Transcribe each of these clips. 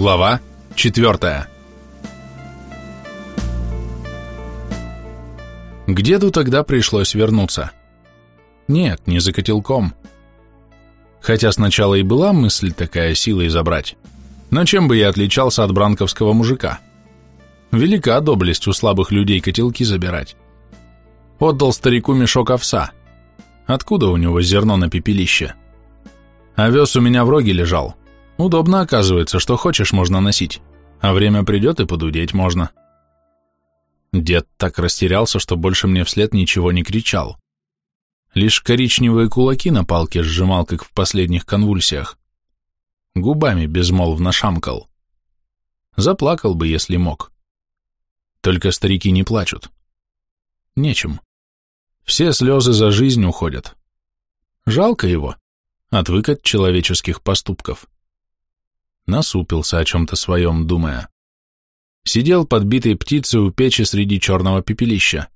Глава 4 К деду тогда пришлось вернуться. Нет, не за котелком. Хотя сначала и была мысль такая силой забрать. Но чем бы я отличался от бранковского мужика? Велика доблесть у слабых людей котелки забирать. Отдал старику мешок овса. Откуда у него зерно на пепелище? Овес у меня в роге лежал, Удобно оказывается, что хочешь можно носить, а время придет и подудеть можно. Дед так растерялся, что больше мне вслед ничего не кричал. Лишь коричневые кулаки на палке сжимал, как в последних конвульсиях. Губами безмолвно шамкал. Заплакал бы, если мог. Только старики не плачут. Нечем. Все слезы за жизнь уходят. Жалко его. Отвык от человеческих поступков насупился о чем-то своем, думая. Сидел подбитой птицей у печи среди черного пепелища.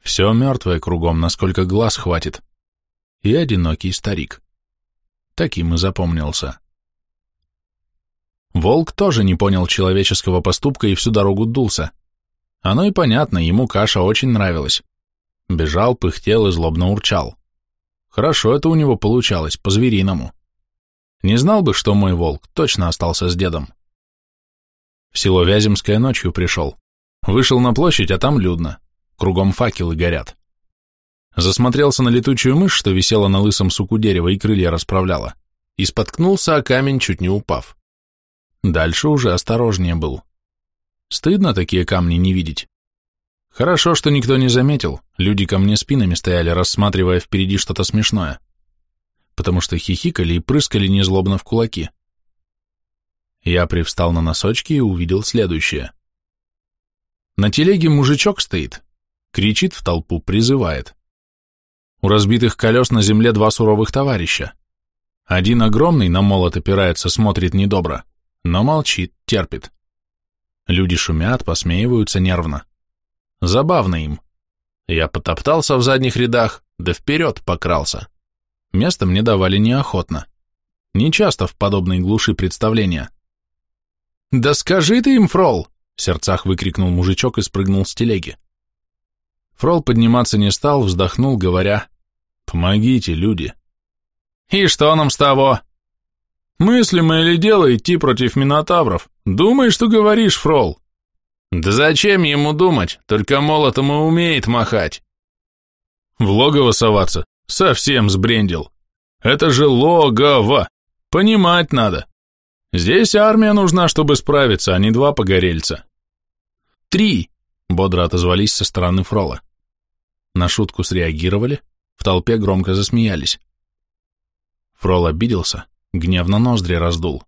Все мертвое кругом, насколько глаз хватит. И одинокий старик. Таким и запомнился. Волк тоже не понял человеческого поступка и всю дорогу дулся. Оно и понятно, ему каша очень нравилась. Бежал, пыхтел и злобно урчал. Хорошо это у него получалось, по-звериному. Не знал бы, что мой волк точно остался с дедом. В село Вяземское ночью пришел. Вышел на площадь, а там людно. Кругом факелы горят. Засмотрелся на летучую мышь, что висела на лысом суку дерева и крылья расправляла, и споткнулся о камень, чуть не упав. Дальше уже осторожнее был. Стыдно такие камни не видеть. Хорошо, что никто не заметил, люди ко мне спинами стояли, рассматривая впереди что-то смешное потому что хихикали и прыскали незлобно в кулаки. Я привстал на носочки и увидел следующее. На телеге мужичок стоит, кричит в толпу, призывает. У разбитых колес на земле два суровых товарища. Один огромный, на молот опирается, смотрит недобро, но молчит, терпит. Люди шумят, посмеиваются нервно. Забавно им. Я потоптался в задних рядах, да вперед покрался. Место мне давали неохотно. Не часто в подобной глуши представления. «Да скажи ты им, Фрол!» — в сердцах выкрикнул мужичок и спрыгнул с телеги. Фрол подниматься не стал, вздохнул, говоря, «Помогите, люди!» «И что нам с того?» «Мыслимо или дело идти против минотавров? Думай, что говоришь, Фрол!» «Да зачем ему думать? Только молотом и умеет махать!» «В логово соваться? Совсем сбрендил. Это же логово. Понимать надо. Здесь армия нужна, чтобы справиться, а не два погорельца. Три, бодро отозвались со стороны Фрола. На шутку среагировали, в толпе громко засмеялись. Фрол обиделся, гневно ноздри раздул.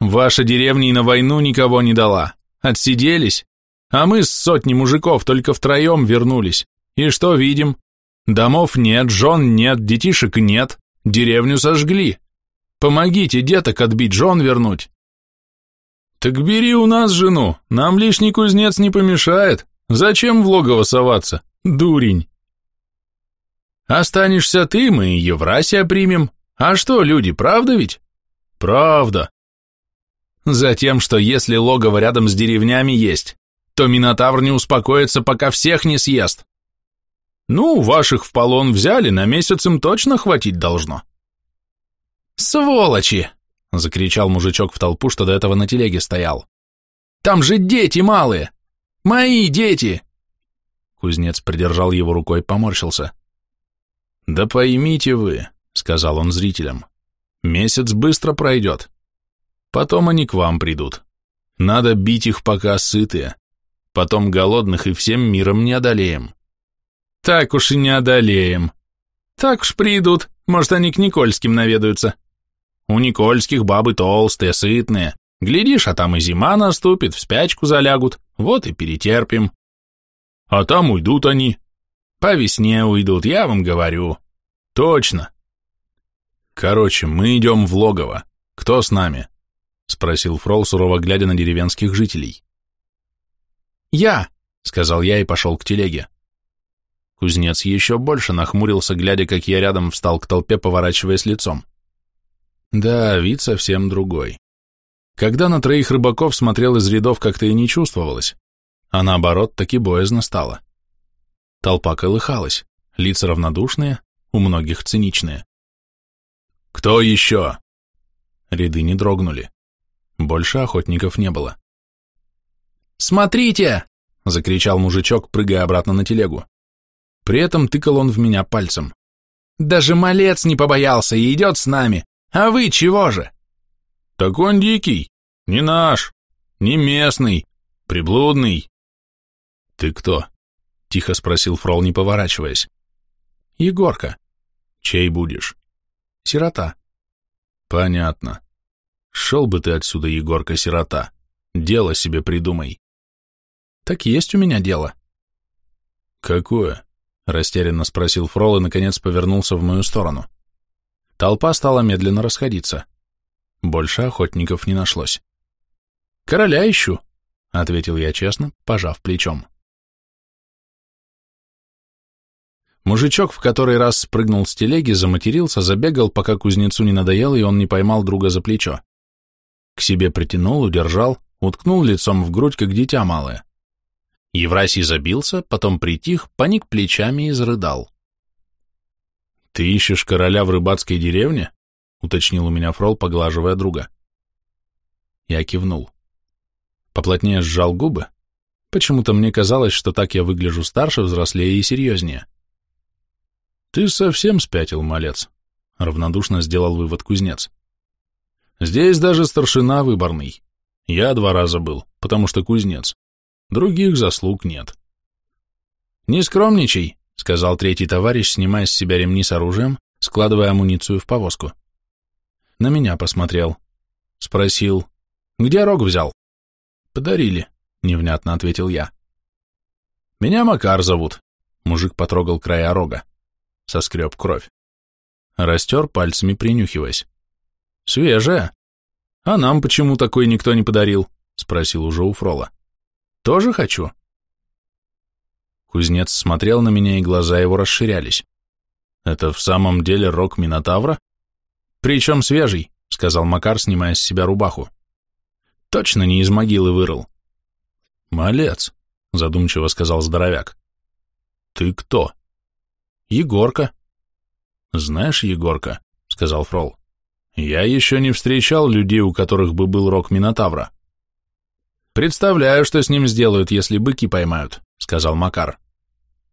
Ваша деревня и на войну никого не дала. Отсиделись, а мы с сотней мужиков только втроем вернулись. И что видим? Домов нет, жен нет, детишек нет, деревню сожгли. Помогите деток отбить, жен вернуть. Так бери у нас жену, нам лишний кузнец не помешает. Зачем в логово соваться, дурень? Останешься ты, мы Еврасия примем. А что, люди, правда ведь? Правда. Затем, что если логово рядом с деревнями есть, то Минотавр не успокоится, пока всех не съест. Ну, ваших в полон взяли, на месяц им точно хватить должно. Сволочи! Закричал мужичок в толпу, что до этого на телеге стоял. Там же дети малые! Мои дети! Кузнец придержал его рукой, поморщился. Да поймите вы, сказал он зрителям, месяц быстро пройдет. Потом они к вам придут. Надо бить их, пока сытые. Потом голодных и всем миром не одолеем. Так уж и не одолеем. Так уж придут, может, они к Никольским наведаются. У Никольских бабы толстые, сытные. Глядишь, а там и зима наступит, в спячку залягут, вот и перетерпим. А там уйдут они. По весне уйдут, я вам говорю. Точно. Короче, мы идем в логово. Кто с нами? Спросил Фрол, сурово глядя на деревенских жителей. Я, сказал я и пошел к телеге. Кузнец еще больше нахмурился, глядя, как я рядом встал к толпе, поворачиваясь лицом. Да, вид совсем другой. Когда на троих рыбаков смотрел из рядов, как-то и не чувствовалось, а наоборот, таки боязно стало. Толпа колыхалась, лица равнодушные, у многих циничные. «Кто еще?» Ряды не дрогнули. Больше охотников не было. «Смотрите!» — закричал мужичок, прыгая обратно на телегу. При этом тыкал он в меня пальцем. «Даже малец не побоялся и идет с нами. А вы чего же?» «Так он дикий, не наш, не местный, приблудный». «Ты кто?» — тихо спросил Фрол, не поворачиваясь. «Егорка». «Чей будешь?» «Сирота». «Понятно. Шел бы ты отсюда, Егорка-сирота. Дело себе придумай». «Так есть у меня дело». «Какое?» — растерянно спросил Фрол и, наконец, повернулся в мою сторону. Толпа стала медленно расходиться. Больше охотников не нашлось. «Короля ищу», — ответил я честно, пожав плечом. Мужичок в который раз спрыгнул с телеги, заматерился, забегал, пока кузнецу не надоело, и он не поймал друга за плечо. К себе притянул, удержал, уткнул лицом в грудь, как дитя малое. Евразий забился, потом притих, поник плечами и зарыдал. «Ты ищешь короля в рыбацкой деревне?» — уточнил у меня Фрол, поглаживая друга. Я кивнул. Поплотнее сжал губы. Почему-то мне казалось, что так я выгляжу старше, взрослее и серьезнее. «Ты совсем спятил, малец», — равнодушно сделал вывод кузнец. «Здесь даже старшина выборный. Я два раза был, потому что кузнец. Других заслуг нет. «Не скромничай», — сказал третий товарищ, снимая с себя ремни с оружием, складывая амуницию в повозку. На меня посмотрел. Спросил, где рог взял? «Подарили», — невнятно ответил я. «Меня Макар зовут», — мужик потрогал края рога. Соскреб кровь. Растер пальцами, принюхиваясь. «Свежая. А нам почему такой никто не подарил?» — спросил уже у Фрола. Тоже хочу. Кузнец смотрел на меня, и глаза его расширялись. Это в самом деле рог Минотавра? Причем свежий, сказал Макар, снимая с себя рубаху. Точно не из могилы вырыл. Малец, задумчиво сказал здоровяк. Ты кто? Егорка. Знаешь, Егорка, сказал Фрол, я еще не встречал людей, у которых бы был рог Минотавра. «Представляю, что с ним сделают, если быки поймают», — сказал Макар.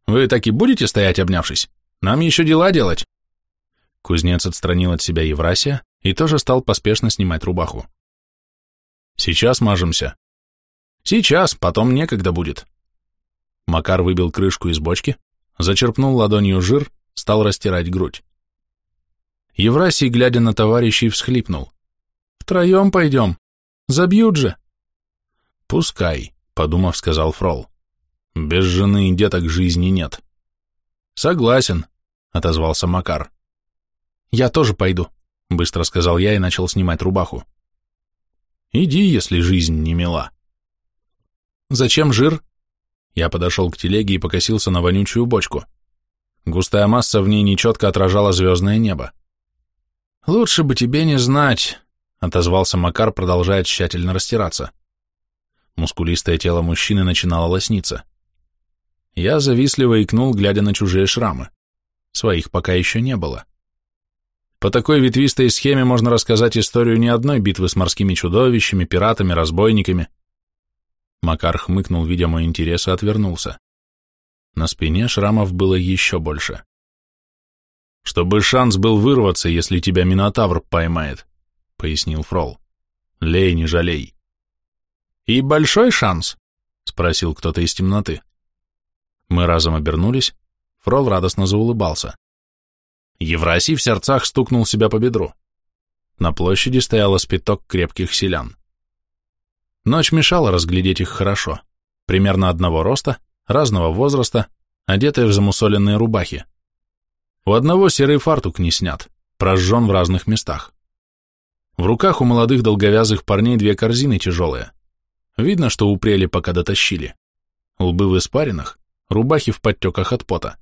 «Вы так и будете стоять, обнявшись? Нам еще дела делать». Кузнец отстранил от себя Еврасия и тоже стал поспешно снимать рубаху. «Сейчас мажемся». «Сейчас, потом некогда будет». Макар выбил крышку из бочки, зачерпнул ладонью жир, стал растирать грудь. Еврасий, глядя на товарищей, всхлипнул. «Втроем пойдем. Забьют же». «Пускай», — подумав, сказал Фрол. «Без жены и деток жизни нет». «Согласен», — отозвался Макар. «Я тоже пойду», — быстро сказал я и начал снимать рубаху. «Иди, если жизнь не мила». «Зачем жир?» Я подошел к телеге и покосился на вонючую бочку. Густая масса в ней нечетко отражала звездное небо. «Лучше бы тебе не знать», — отозвался Макар, продолжая тщательно растираться. Мускулистое тело мужчины начинало лосниться. Я завистливо икнул, глядя на чужие шрамы. Своих пока еще не было. По такой ветвистой схеме можно рассказать историю не одной битвы с морскими чудовищами, пиратами, разбойниками. Макар хмыкнул, видя мой интерес, и отвернулся. На спине шрамов было еще больше. «Чтобы шанс был вырваться, если тебя Минотавр поймает», — пояснил Фрол. «Лей, не жалей». «И большой шанс?» — спросил кто-то из темноты. Мы разом обернулись, Фрол радостно заулыбался. Еврасий в сердцах стукнул себя по бедру. На площади стояло спиток крепких селян. Ночь мешала разглядеть их хорошо, примерно одного роста, разного возраста, одетые в замусоленные рубахи. У одного серый фартук не снят, прожжен в разных местах. В руках у молодых долговязых парней две корзины тяжелые. Видно, что упрели, пока дотащили. Лбы в испаринах, рубахи в подтеках от пота.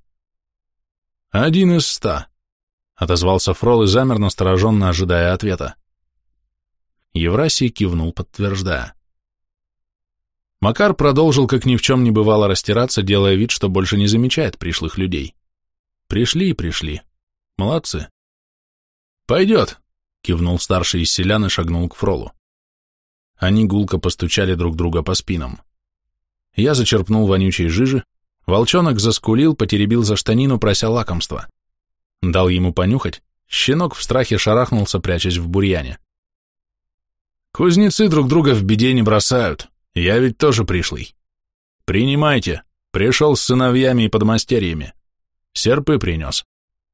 «Один из ста», — отозвался Фрол и замер, настороженно ожидая ответа. Евразий кивнул, подтверждая. Макар продолжил, как ни в чем не бывало, растираться, делая вид, что больше не замечает пришлых людей. Пришли и пришли. Молодцы. «Пойдет», — кивнул старший из селян и шагнул к Фролу. Они гулко постучали друг друга по спинам. Я зачерпнул вонючей жижи, волчонок заскулил, потеребил за штанину, прося лакомства. Дал ему понюхать, щенок в страхе шарахнулся, прячась в бурьяне. «Кузнецы друг друга в беде не бросают», я ведь тоже пришлый. Принимайте. Пришел с сыновьями и подмастерьями. Серпы принес.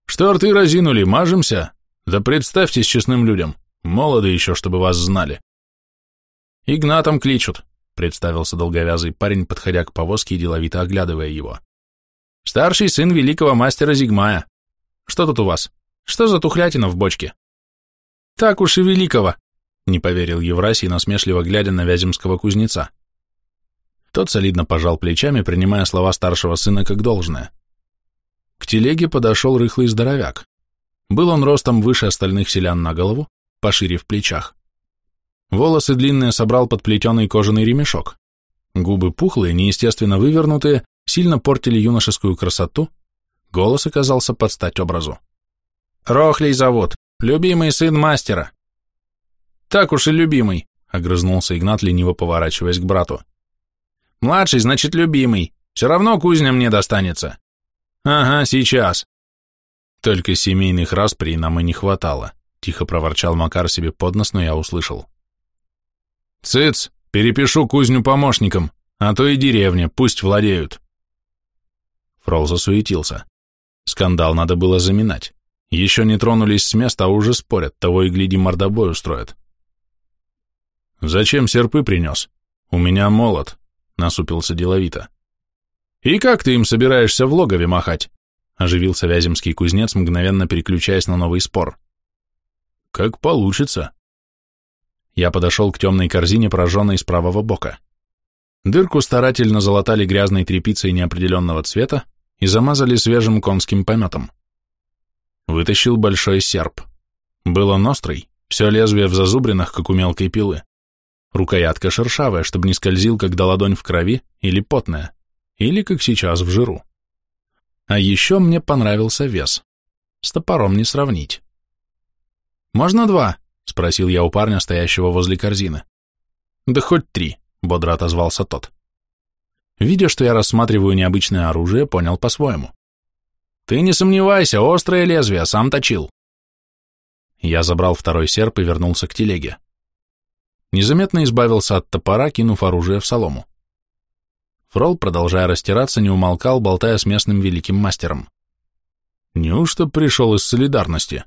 Что рты разинули, мажемся? Да представьтесь честным людям. Молоды еще, чтобы вас знали. Игнатом кличут, представился долговязый парень, подходя к повозке и деловито оглядывая его. Старший сын великого мастера Зигмая. Что тут у вас? Что за тухлятина в бочке? Так уж и великого, не поверил Евразий, насмешливо глядя на Вяземского кузнеца. Тот солидно пожал плечами, принимая слова старшего сына как должное. К телеге подошел рыхлый здоровяк. Был он ростом выше остальных селян на голову, пошире в плечах. Волосы длинные собрал под плетеный кожаный ремешок. Губы пухлые, неестественно вывернутые, сильно портили юношескую красоту, голос оказался под стать образу. «Рохлей зовут, любимый сын мастера», так уж и любимый, огрызнулся Игнат, лениво поворачиваясь к брату. Младший, значит, любимый. Все равно кузня мне достанется. Ага, сейчас. Только семейных распри нам и не хватало, тихо проворчал Макар себе под нос, но я услышал. Цыц, перепишу кузню помощникам, а то и деревня, пусть владеют. Фрол засуетился. Скандал надо было заминать. Еще не тронулись с места, а уже спорят, того и гляди мордобой устроят. «Зачем серпы принес? У меня молот», — насупился деловито. «И как ты им собираешься в логове махать?» — оживился вяземский кузнец, мгновенно переключаясь на новый спор. «Как получится». Я подошел к темной корзине, пораженной с правого бока. Дырку старательно залатали грязной тряпицей неопределенного цвета и замазали свежим конским пометом. Вытащил большой серп. Был он острый, все лезвие в зазубринах, как у мелкой пилы. Рукоятка шершавая, чтобы не скользил, когда ладонь в крови, или потная, или, как сейчас, в жиру. А еще мне понравился вес. С топором не сравнить. «Можно два?» — спросил я у парня, стоящего возле корзины. «Да хоть три», — бодро отозвался тот. Видя, что я рассматриваю необычное оружие, понял по-своему. «Ты не сомневайся, острое лезвие, сам точил». Я забрал второй серп и вернулся к телеге незаметно избавился от топора, кинув оружие в солому. Фрол, продолжая растираться, не умолкал, болтая с местным великим мастером. «Неужто пришел из солидарности?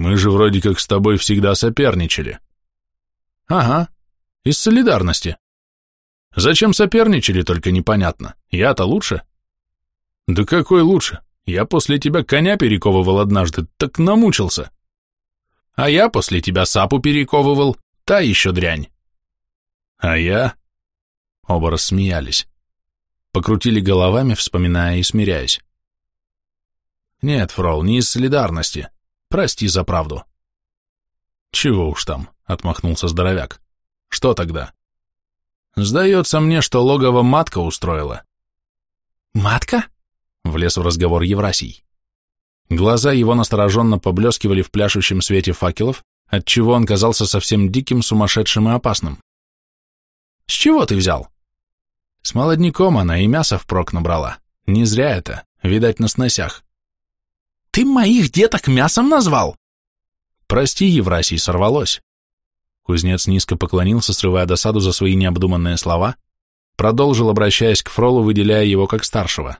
Мы же вроде как с тобой всегда соперничали». «Ага, из солидарности. Зачем соперничали, только непонятно. Я-то лучше?» «Да какой лучше? Я после тебя коня перековывал однажды, так намучился». «А я после тебя сапу перековывал, Та еще дрянь. А я? Оба рассмеялись. Покрутили головами, вспоминая и смиряясь. Нет, Фрол, не из солидарности. Прости за правду. Чего уж там, отмахнулся здоровяк. Что тогда? Сдается мне, что логово матка устроила. Матка? Влез в разговор Еврасий. Глаза его настороженно поблескивали в пляшущем свете факелов, отчего он казался совсем диким, сумасшедшим и опасным. «С чего ты взял?» «С молодняком она и мясо впрок набрала. Не зря это, видать, на сносях». «Ты моих деток мясом назвал?» «Прости, Еврасий, сорвалось». Кузнец низко поклонился, срывая досаду за свои необдуманные слова, продолжил, обращаясь к Фролу, выделяя его как старшего.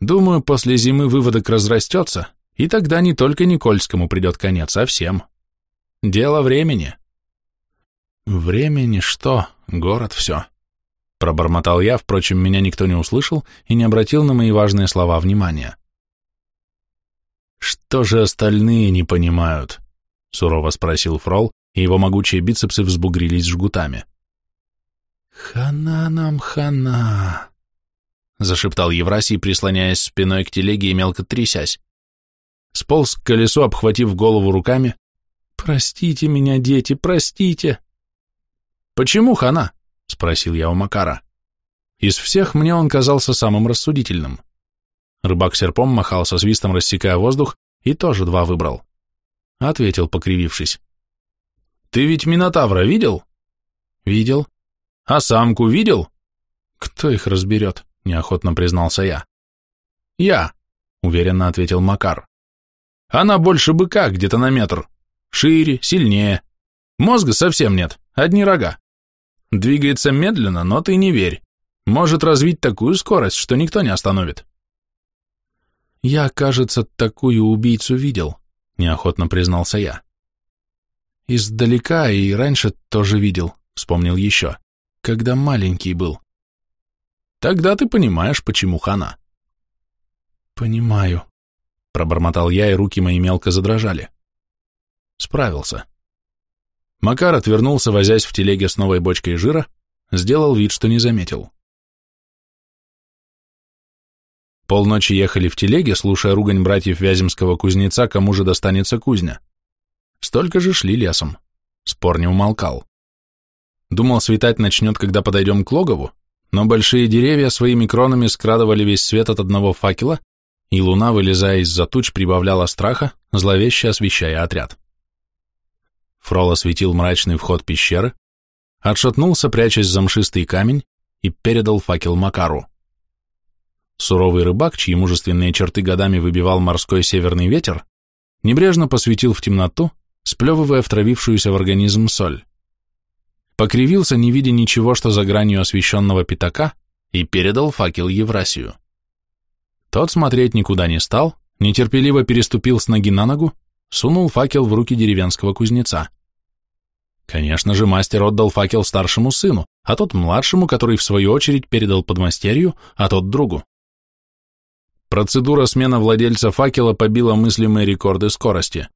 «Думаю, после зимы выводок разрастется, и тогда не только Никольскому придет конец, а всем. Дело времени. Времени что? Город все. Пробормотал я, впрочем, меня никто не услышал и не обратил на мои важные слова внимания. Что же остальные не понимают? Сурово спросил Фрол, и его могучие бицепсы взбугрились жгутами. «Хана нам, хана!» — зашептал Еврасий, прислоняясь спиной к телеге и мелко трясясь сполз к колесу, обхватив голову руками. «Простите меня, дети, простите!» «Почему хана?» — спросил я у Макара. Из всех мне он казался самым рассудительным. Рыбак серпом махал со свистом, рассекая воздух, и тоже два выбрал. Ответил, покривившись. «Ты ведь Минотавра видел?» «Видел». «А самку видел?» «Кто их разберет?» — неохотно признался я. «Я», — уверенно ответил Макар. «Она больше быка, где-то на метр. Шире, сильнее. Мозга совсем нет, одни рога. Двигается медленно, но ты не верь. Может развить такую скорость, что никто не остановит». «Я, кажется, такую убийцу видел», — неохотно признался я. «Издалека и раньше тоже видел», — вспомнил еще, — «когда маленький был». «Тогда ты понимаешь, почему хана». «Понимаю», — пробормотал я, и руки мои мелко задрожали. Справился. Макар отвернулся, возясь в телеге с новой бочкой жира, сделал вид, что не заметил. Полночи ехали в телеге, слушая ругань братьев Вяземского кузнеца, кому же достанется кузня. Столько же шли лесом. Спор не умолкал. Думал, светать начнет, когда подойдем к логову, но большие деревья своими кронами скрадывали весь свет от одного факела, и луна, вылезая из-за туч, прибавляла страха, зловеще освещая отряд. Фрол осветил мрачный вход пещеры, отшатнулся, прячась за мшистый камень, и передал факел Макару. Суровый рыбак, чьи мужественные черты годами выбивал морской северный ветер, небрежно посветил в темноту, сплевывая втравившуюся в организм соль. Покривился, не видя ничего, что за гранью освещенного пятака, и передал факел Еврасию. Тот смотреть никуда не стал, нетерпеливо переступил с ноги на ногу, сунул факел в руки деревенского кузнеца. Конечно же, мастер отдал факел старшему сыну, а тот младшему, который в свою очередь передал подмастерью, а тот другу. Процедура смена владельца факела побила мыслимые рекорды скорости.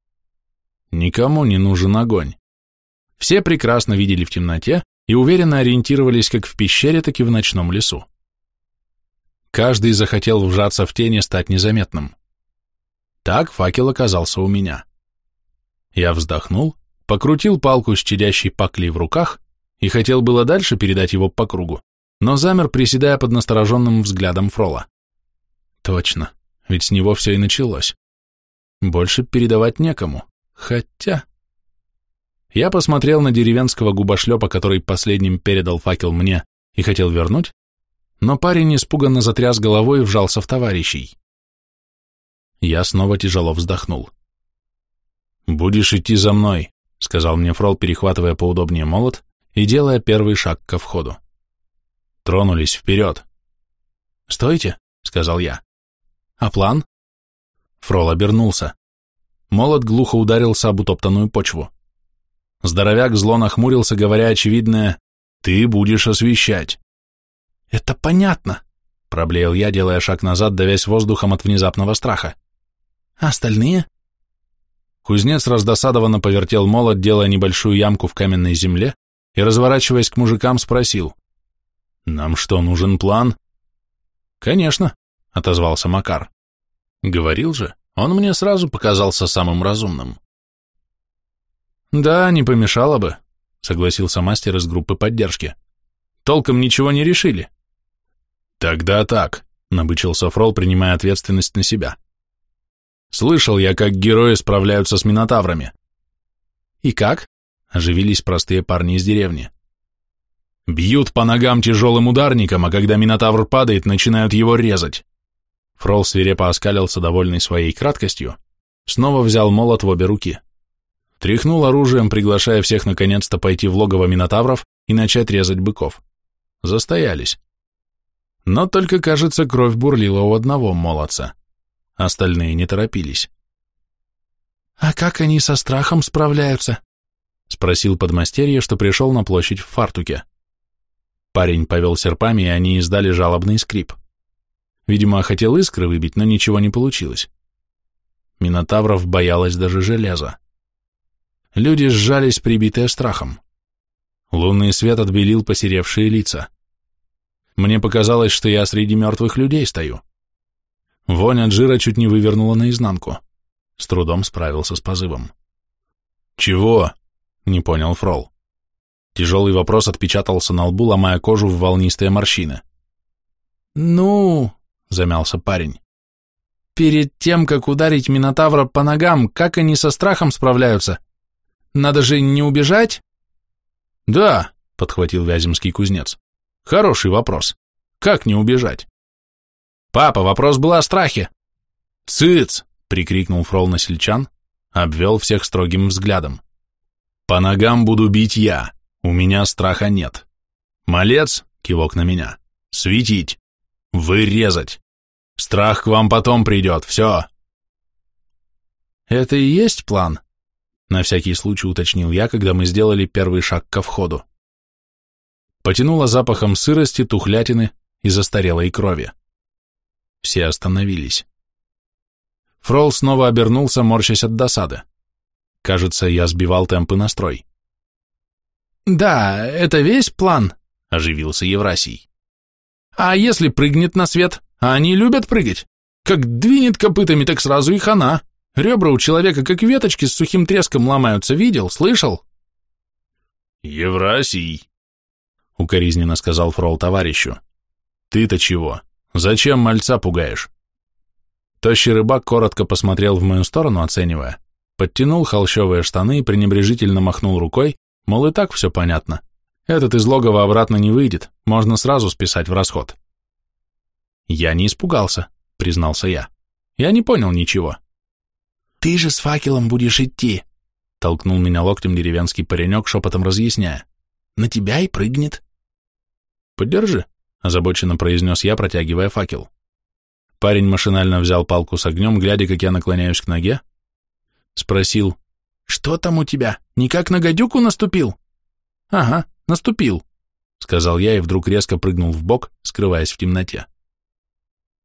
Никому не нужен огонь. Все прекрасно видели в темноте и уверенно ориентировались как в пещере, так и в ночном лесу. Каждый захотел вжаться в тени, стать незаметным. Так факел оказался у меня. Я вздохнул, покрутил палку с чадящей паклей в руках и хотел было дальше передать его по кругу, но замер, приседая под настороженным взглядом Фрола. Точно, ведь с него все и началось. Больше передавать некому, хотя... Я посмотрел на деревенского губошлепа, который последним передал факел мне и хотел вернуть, но парень испуганно затряс головой и вжался в товарищей. Я снова тяжело вздохнул. «Будешь идти за мной», — сказал мне Фрол, перехватывая поудобнее молот и делая первый шаг ко входу. Тронулись вперед. «Стойте», — сказал я. А план? Фрол обернулся. Молот глухо ударился об утоптанную почву. Здоровяк зло нахмурился, говоря очевидное «Ты будешь освещать». «Это понятно», — проблеял я, делая шаг назад, давясь воздухом от внезапного страха. «А остальные?» Кузнец раздосадованно повертел молот, делая небольшую ямку в каменной земле, и, разворачиваясь к мужикам, спросил. «Нам что, нужен план?» «Конечно», отозвался Макар. Говорил же, он мне сразу показался самым разумным. Да, не помешало бы, согласился мастер из группы поддержки. Толком ничего не решили. Тогда так, набычился Фрол, принимая ответственность на себя. Слышал я, как герои справляются с минотаврами. И как? Оживились простые парни из деревни. Бьют по ногам тяжелым ударником, а когда минотавр падает, начинают его резать. Фрол свирепо оскалился, довольный своей краткостью, снова взял молот в обе руки. Тряхнул оружием, приглашая всех наконец-то пойти в логово минотавров и начать резать быков. Застоялись. Но только, кажется, кровь бурлила у одного молодца. Остальные не торопились. «А как они со страхом справляются?» — спросил подмастерье, что пришел на площадь в фартуке. Парень повел серпами, и они издали жалобный скрип. Видимо, хотел искры выбить, но ничего не получилось. Минотавров боялась даже железа. Люди сжались, прибитые страхом. Лунный свет отбелил посеревшие лица. Мне показалось, что я среди мертвых людей стою. Вонь от жира чуть не вывернула наизнанку. С трудом справился с позывом. Чего? Не понял Фрол. Тяжелый вопрос отпечатался на лбу, ломая кожу в волнистые морщины. «Ну...» — замялся парень. «Перед тем, как ударить Минотавра по ногам, как они со страхом справляются? Надо же не убежать?» «Да», — подхватил Вяземский кузнец. «Хороший вопрос. Как не убежать?» «Папа, вопрос был о страхе». «Цыц!» — прикрикнул Фрол на сельчан, обвел всех строгим взглядом. «По ногам буду бить я. У меня страха нет. Малец, кивок на меня, светить, вырезать. Страх к вам потом придет, все. Это и есть план? На всякий случай уточнил я, когда мы сделали первый шаг ко входу. Потянуло запахом сырости, тухлятины и застарелой крови. Все остановились. Фрол снова обернулся, морщась от досады. Кажется, я сбивал темпы настрой. «Да, это весь план», — оживился Еврасий. «А если прыгнет на свет? А они любят прыгать. Как двинет копытами, так сразу и хана. Ребра у человека как веточки с сухим треском ломаются, видел, слышал?» «Еврасий», — укоризненно сказал Фрол товарищу. «Ты-то чего? Зачем мальца пугаешь?» Тощий рыбак коротко посмотрел в мою сторону, оценивая, подтянул холщовые штаны и пренебрежительно махнул рукой, Мол, и так все понятно. Этот из логова обратно не выйдет, можно сразу списать в расход. Я не испугался, признался я. Я не понял ничего. Ты же с факелом будешь идти, толкнул меня локтем деревенский паренек, шепотом разъясняя. На тебя и прыгнет. Подержи, озабоченно произнес я, протягивая факел. Парень машинально взял палку с огнем, глядя, как я наклоняюсь к ноге, спросил, «Что там у тебя? Никак на гадюку наступил?» «Ага, наступил», — сказал я и вдруг резко прыгнул в бок, скрываясь в темноте.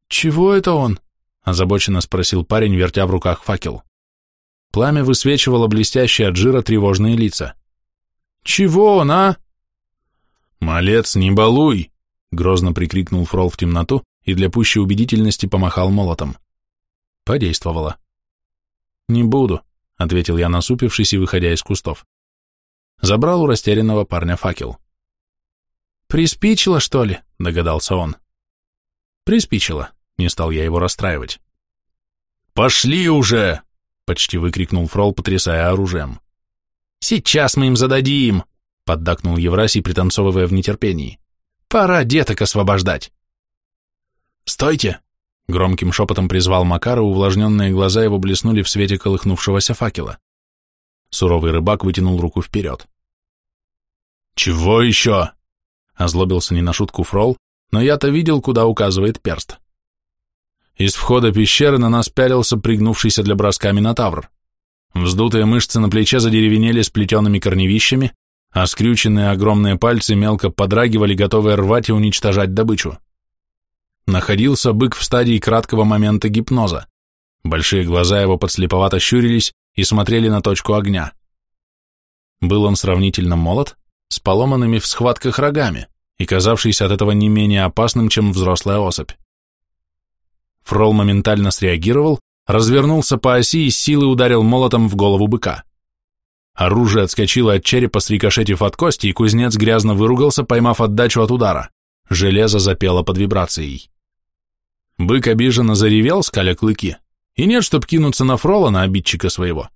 «Чего это он?» — озабоченно спросил парень, вертя в руках факел. Пламя высвечивало блестящие от жира тревожные лица. «Чего он, а?» «Малец, не балуй!» — грозно прикрикнул Фрол в темноту и для пущей убедительности помахал молотом. Подействовало. «Не буду», — ответил я, насупившись и выходя из кустов. Забрал у растерянного парня факел. «Приспичило, что ли?» — догадался он. «Приспичило», — не стал я его расстраивать. «Пошли уже!» — почти выкрикнул Фрол, потрясая оружием. «Сейчас мы им зададим!» — поддакнул Еврасий, пританцовывая в нетерпении. «Пора деток освобождать!» «Стойте!» Громким шепотом призвал Макар, и увлажненные глаза его блеснули в свете колыхнувшегося факела. Суровый рыбак вытянул руку вперед. «Чего еще?» Озлобился не на шутку Фрол, но я-то видел, куда указывает перст. Из входа пещеры на нас пялился пригнувшийся для броска Минотавр. Вздутые мышцы на плече задеревенели сплетенными корневищами, а скрюченные огромные пальцы мелко подрагивали, готовые рвать и уничтожать добычу. Находился бык в стадии краткого момента гипноза. Большие глаза его подслеповато щурились и смотрели на точку огня. Был он сравнительно молод, с поломанными в схватках рогами и казавшийся от этого не менее опасным, чем взрослая особь. Фрол моментально среагировал, развернулся по оси и силой ударил молотом в голову быка. Оружие отскочило от черепа, срикошетив от кости, и кузнец грязно выругался, поймав отдачу от удара. Железо запело под вибрацией. Бык обиженно заревел, скаля клыки, и нет, чтоб кинуться на Фрола, на обидчика своего.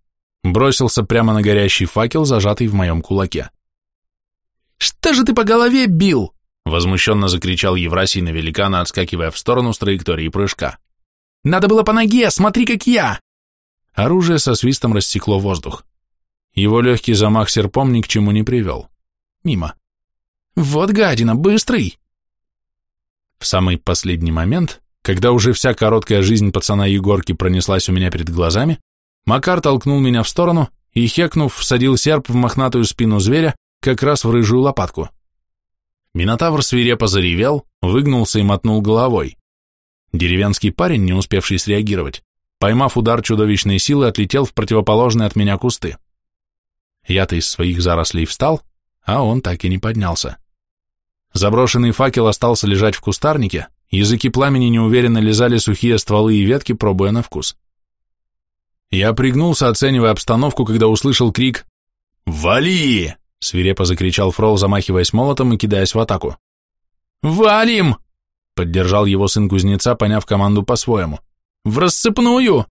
Бросился прямо на горящий факел, зажатый в моем кулаке. «Что же ты по голове бил?» Возмущенно закричал Еврасий на великана, отскакивая в сторону с траектории прыжка. «Надо было по ноге, смотри, как я!» Оружие со свистом рассекло воздух. Его легкий замах серпом ни к чему не привел. Мимо. «Вот гадина, быстрый!» В самый последний момент когда уже вся короткая жизнь пацана Егорки пронеслась у меня перед глазами, Макар толкнул меня в сторону и, хекнув, всадил серп в мохнатую спину зверя, как раз в рыжую лопатку. Минотавр свирепо заревел, выгнулся и мотнул головой. Деревенский парень, не успевший среагировать, поймав удар чудовищной силы, отлетел в противоположные от меня кусты. Я-то из своих зарослей встал, а он так и не поднялся. Заброшенный факел остался лежать в кустарнике, Языки пламени неуверенно лизали сухие стволы и ветки, пробуя на вкус. Я пригнулся, оценивая обстановку, когда услышал крик «Вали!» — свирепо закричал Фрол, замахиваясь молотом и кидаясь в атаку. «Валим!» — поддержал его сын кузнеца, поняв команду по-своему. «В рассыпную!»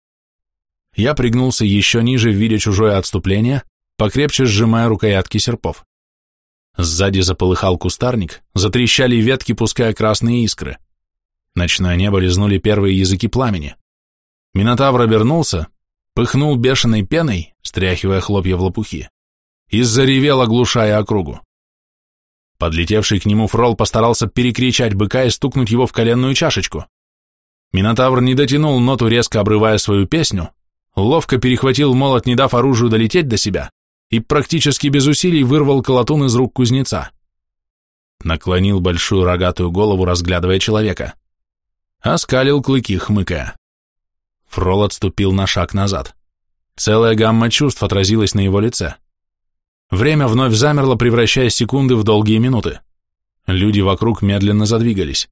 Я пригнулся еще ниже, видя чужое отступление, покрепче сжимая рукоятки серпов. Сзади заполыхал кустарник, затрещали ветки, пуская красные искры. Ночное небо лизнули первые языки пламени. Минотавр обернулся, пыхнул бешеной пеной, стряхивая хлопья в лопухи, и заревел, оглушая округу. Подлетевший к нему фрол постарался перекричать быка и стукнуть его в коленную чашечку. Минотавр не дотянул ноту, резко обрывая свою песню, ловко перехватил молот, не дав оружию долететь до себя, и практически без усилий вырвал колотун из рук кузнеца. Наклонил большую рогатую голову, разглядывая человека. Оскалил клыки, хмыкая. Фрол отступил на шаг назад. Целая гамма чувств отразилась на его лице. Время вновь замерло, превращая секунды в долгие минуты. Люди вокруг медленно задвигались.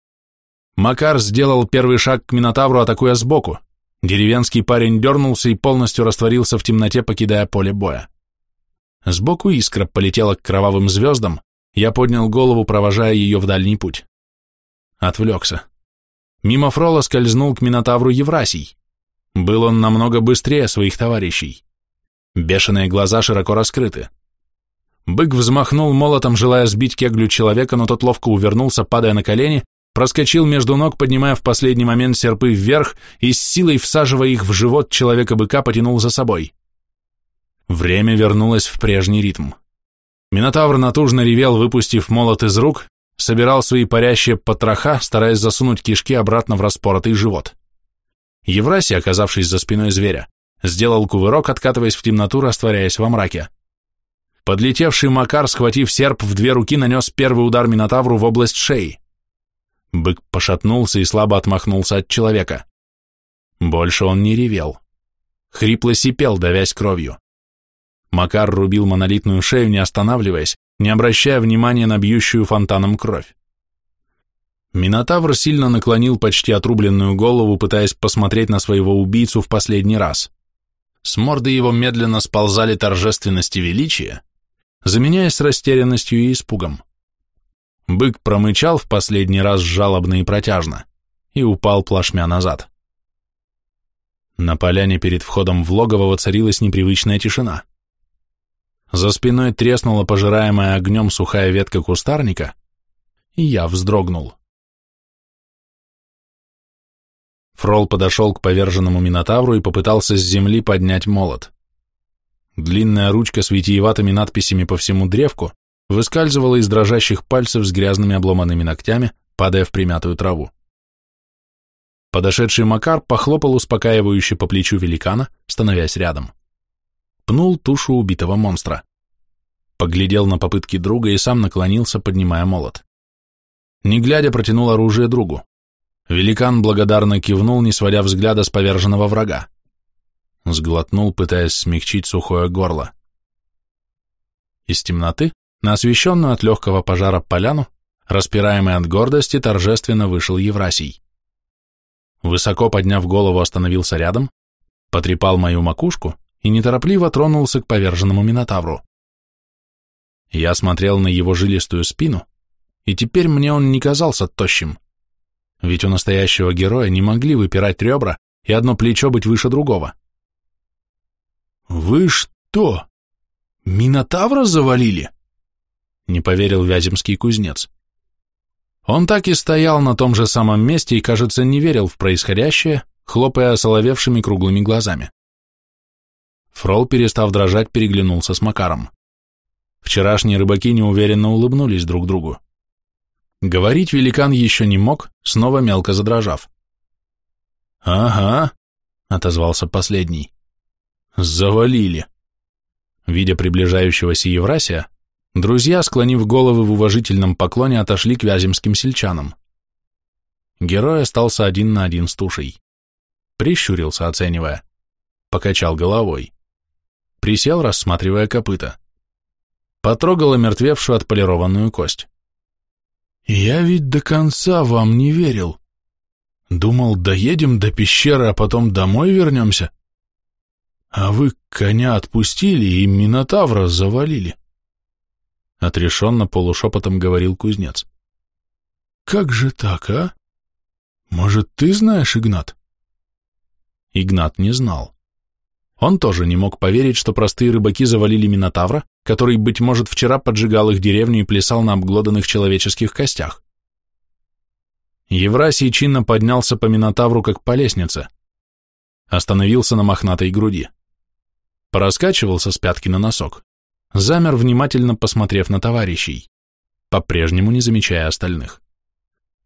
Макар сделал первый шаг к Минотавру, атакуя сбоку. Деревенский парень дернулся и полностью растворился в темноте, покидая поле боя. Сбоку искра полетела к кровавым звездам, я поднял голову, провожая ее в дальний путь. Отвлекся. Мимо Фрола скользнул к Минотавру Еврасий. Был он намного быстрее своих товарищей. Бешеные глаза широко раскрыты. Бык взмахнул молотом, желая сбить кеглю человека, но тот ловко увернулся, падая на колени, проскочил между ног, поднимая в последний момент серпы вверх и с силой всаживая их в живот человека-быка потянул за собой. Время вернулось в прежний ритм. Минотавр натужно ревел, выпустив молот из рук, собирал свои парящие потроха, стараясь засунуть кишки обратно в распоротый живот. Еврасий, оказавшись за спиной зверя, сделал кувырок, откатываясь в темноту, растворяясь во мраке. Подлетевший Макар, схватив серп в две руки, нанес первый удар Минотавру в область шеи. Бык пошатнулся и слабо отмахнулся от человека. Больше он не ревел. Хрипло сипел, давясь кровью. Макар рубил монолитную шею, не останавливаясь, не обращая внимания на бьющую фонтаном кровь. Минотавр сильно наклонил почти отрубленную голову, пытаясь посмотреть на своего убийцу в последний раз. С морды его медленно сползали торжественность и величие, заменяясь растерянностью и испугом. Бык промычал в последний раз жалобно и протяжно и упал плашмя назад. На поляне перед входом в логово воцарилась непривычная тишина. За спиной треснула пожираемая огнем сухая ветка кустарника, и я вздрогнул. Фрол подошел к поверженному Минотавру и попытался с земли поднять молот. Длинная ручка с витиеватыми надписями по всему древку выскальзывала из дрожащих пальцев с грязными обломанными ногтями, падая в примятую траву. Подошедший Макар похлопал успокаивающе по плечу великана, становясь рядом. Пнул тушу убитого монстра. Поглядел на попытки друга и сам наклонился, поднимая молот. Не глядя, протянул оружие другу. Великан благодарно кивнул, не сводя взгляда с поверженного врага. Сглотнул, пытаясь смягчить сухое горло. Из темноты на освещенную от легкого пожара поляну, распираемый от гордости, торжественно вышел Еврасий. Высоко подняв голову, остановился рядом, потрепал мою макушку и неторопливо тронулся к поверженному Минотавру. Я смотрел на его жилистую спину, и теперь мне он не казался тощим. Ведь у настоящего героя не могли выпирать ребра и одно плечо быть выше другого. «Вы что, Минотавра завалили?» Не поверил Вяземский кузнец. Он так и стоял на том же самом месте и, кажется, не верил в происходящее, хлопая осоловевшими круглыми глазами. Фрол, перестав дрожать, переглянулся с Макаром. Вчерашние рыбаки неуверенно улыбнулись друг другу. Говорить великан еще не мог, снова мелко задрожав. «Ага», — отозвался последний. «Завалили». Видя приближающегося Еврасия, друзья, склонив головы в уважительном поклоне, отошли к вяземским сельчанам. Герой остался один на один с тушей. Прищурился, оценивая. Покачал головой. Присел, рассматривая копыта. Потрогал омертвевшую отполированную кость. Я ведь до конца вам не верил. Думал, доедем до пещеры, а потом домой вернемся. А вы коня отпустили и Минотавра завалили. Отрешенно полушепотом говорил кузнец. Как же так, а? Может, ты знаешь, Игнат? Игнат не знал. Он тоже не мог поверить, что простые рыбаки завалили Минотавра, который, быть может, вчера поджигал их деревню и плясал на обглоданных человеческих костях. Евразий чинно поднялся по Минотавру, как по лестнице. Остановился на мохнатой груди. Пораскачивался с пятки на носок. Замер, внимательно посмотрев на товарищей, по-прежнему не замечая остальных.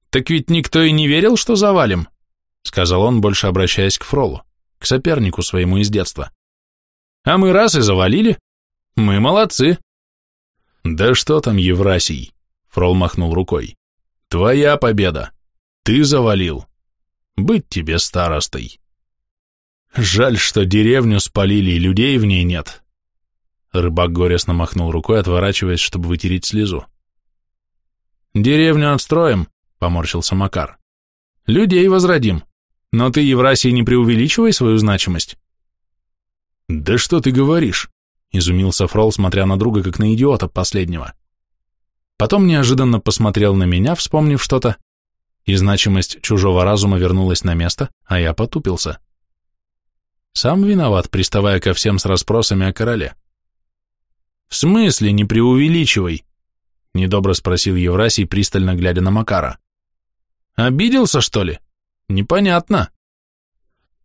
«Так ведь никто и не верил, что завалим», — сказал он, больше обращаясь к Фролу к сопернику своему из детства. А мы раз и завалили. Мы молодцы. Да что там, Еврасий? Фрол махнул рукой. Твоя победа. Ты завалил. Быть тебе старостой. Жаль, что деревню спалили и людей в ней нет. Рыбак горестно махнул рукой, отворачиваясь, чтобы вытереть слезу. «Деревню отстроим», — поморщился Макар. «Людей возродим. Но ты, Еврасий, не преувеличивай свою значимость. Да что ты говоришь? Изумился Фрол, смотря на друга, как на идиота последнего. Потом неожиданно посмотрел на меня, вспомнив что-то, и значимость чужого разума вернулась на место, а я потупился. Сам виноват, приставая ко всем с расспросами о короле. «В смысле не преувеличивай?» — недобро спросил Еврасий, пристально глядя на Макара. «Обиделся, что ли?» Непонятно.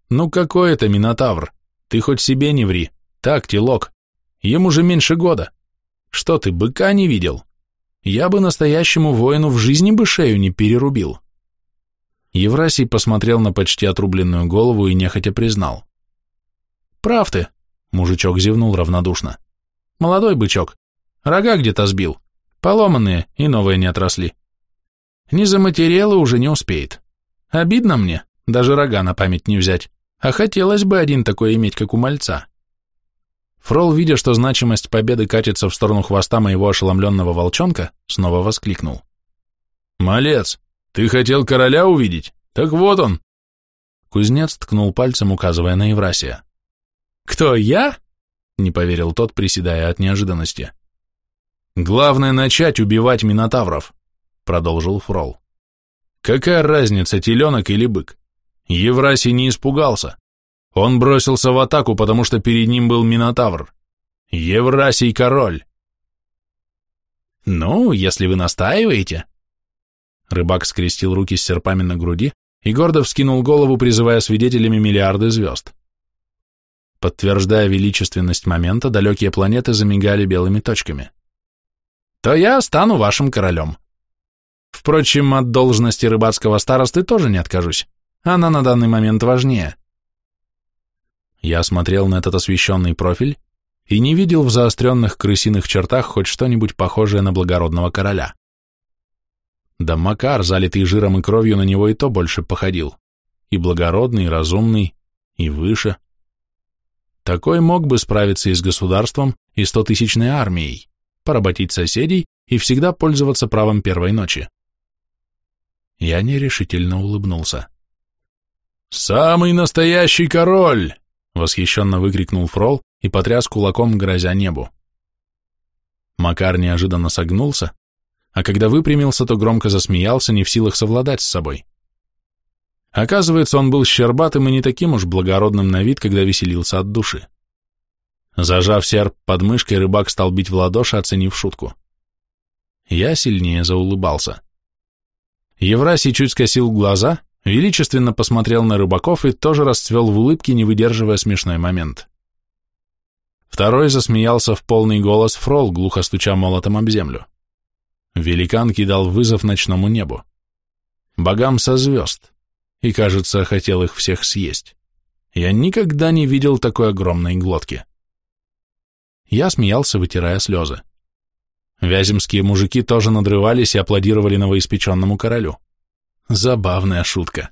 Ну какой это Минотавр? Ты хоть себе не ври. Так, телок. Ему же меньше года. Что ты, быка не видел? Я бы настоящему воину в жизни бы шею не перерубил. Еврасий посмотрел на почти отрубленную голову и нехотя признал. «Прав ты», — мужичок зевнул равнодушно. «Молодой бычок. Рога где-то сбил. Поломанные и новые не отросли. Не заматерело уже не успеет. Обидно мне, даже рога на память не взять, а хотелось бы один такой иметь, как у мальца. Фрол, видя, что значимость победы катится в сторону хвоста моего ошеломленного волчонка, снова воскликнул. «Малец, ты хотел короля увидеть? Так вот он!» Кузнец ткнул пальцем, указывая на Еврасия. «Кто, я?» — не поверил тот, приседая от неожиданности. «Главное начать убивать минотавров», — продолжил Фрол. Какая разница, теленок или бык? Еврасий не испугался. Он бросился в атаку, потому что перед ним был Минотавр. Еврасий король. Ну, если вы настаиваете. Рыбак скрестил руки с серпами на груди и гордо вскинул голову, призывая свидетелями миллиарды звезд. Подтверждая величественность момента, далекие планеты замигали белыми точками. То я стану вашим королем. Впрочем, от должности рыбацкого старосты тоже не откажусь. Она на данный момент важнее. Я смотрел на этот освещенный профиль и не видел в заостренных крысиных чертах хоть что-нибудь похожее на благородного короля. Да Макар, залитый жиром и кровью, на него и то больше походил. И благородный, и разумный, и выше. Такой мог бы справиться и с государством, и стотысячной армией, поработить соседей и всегда пользоваться правом первой ночи. Я нерешительно улыбнулся. «Самый настоящий король!» — восхищенно выкрикнул Фрол и потряс кулаком, грозя небу. Макар неожиданно согнулся, а когда выпрямился, то громко засмеялся, не в силах совладать с собой. Оказывается, он был щербатым и не таким уж благородным на вид, когда веселился от души. Зажав серп под мышкой, рыбак стал бить в ладоши, оценив шутку. Я сильнее заулыбался. Еврасий чуть скосил глаза, величественно посмотрел на рыбаков и тоже расцвел в улыбке, не выдерживая смешной момент. Второй засмеялся в полный голос фрол, глухо стуча молотом об землю. Великан кидал вызов ночному небу. Богам со звезд. И, кажется, хотел их всех съесть. Я никогда не видел такой огромной глотки. Я смеялся, вытирая слезы. Вяземские мужики тоже надрывались и аплодировали новоиспеченному королю. Забавная шутка.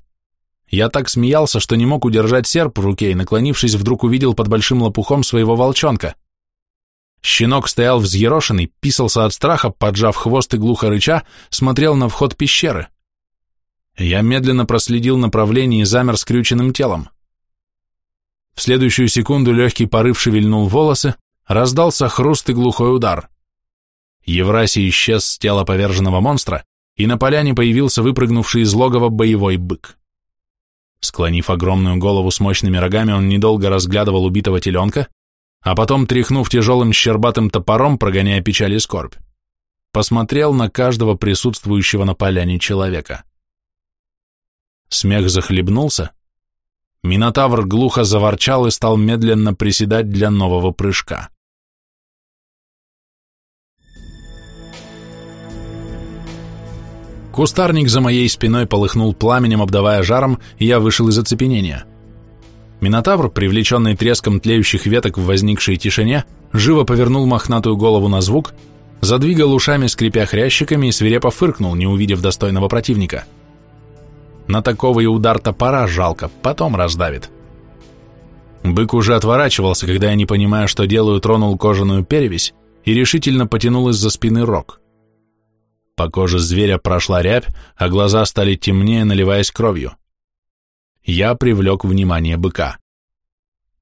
Я так смеялся, что не мог удержать серп в руке и, наклонившись, вдруг увидел под большим лопухом своего волчонка. Щенок стоял взъерошенный, писался от страха, поджав хвост и глухо рыча, смотрел на вход пещеры. Я медленно проследил направление и замер скрюченным телом. В следующую секунду легкий порыв шевельнул волосы, раздался хруст и глухой удар. Евразий исчез с тела поверженного монстра, и на поляне появился выпрыгнувший из логова боевой бык. Склонив огромную голову с мощными рогами, он недолго разглядывал убитого теленка, а потом, тряхнув тяжелым щербатым топором, прогоняя печаль и скорбь, посмотрел на каждого присутствующего на поляне человека. Смех захлебнулся, Минотавр глухо заворчал и стал медленно приседать для нового прыжка. Кустарник за моей спиной полыхнул пламенем, обдавая жаром, и я вышел из оцепенения. Минотавр, привлеченный треском тлеющих веток в возникшей тишине, живо повернул мохнатую голову на звук, задвигал ушами, скрипя хрящиками и свирепо фыркнул, не увидев достойного противника. На такого и удар топора жалко, потом раздавит. Бык уже отворачивался, когда я, не понимая, что делаю, тронул кожаную перевязь и решительно потянул из-за спины рог. По коже зверя прошла рябь, а глаза стали темнее, наливаясь кровью. Я привлек внимание быка.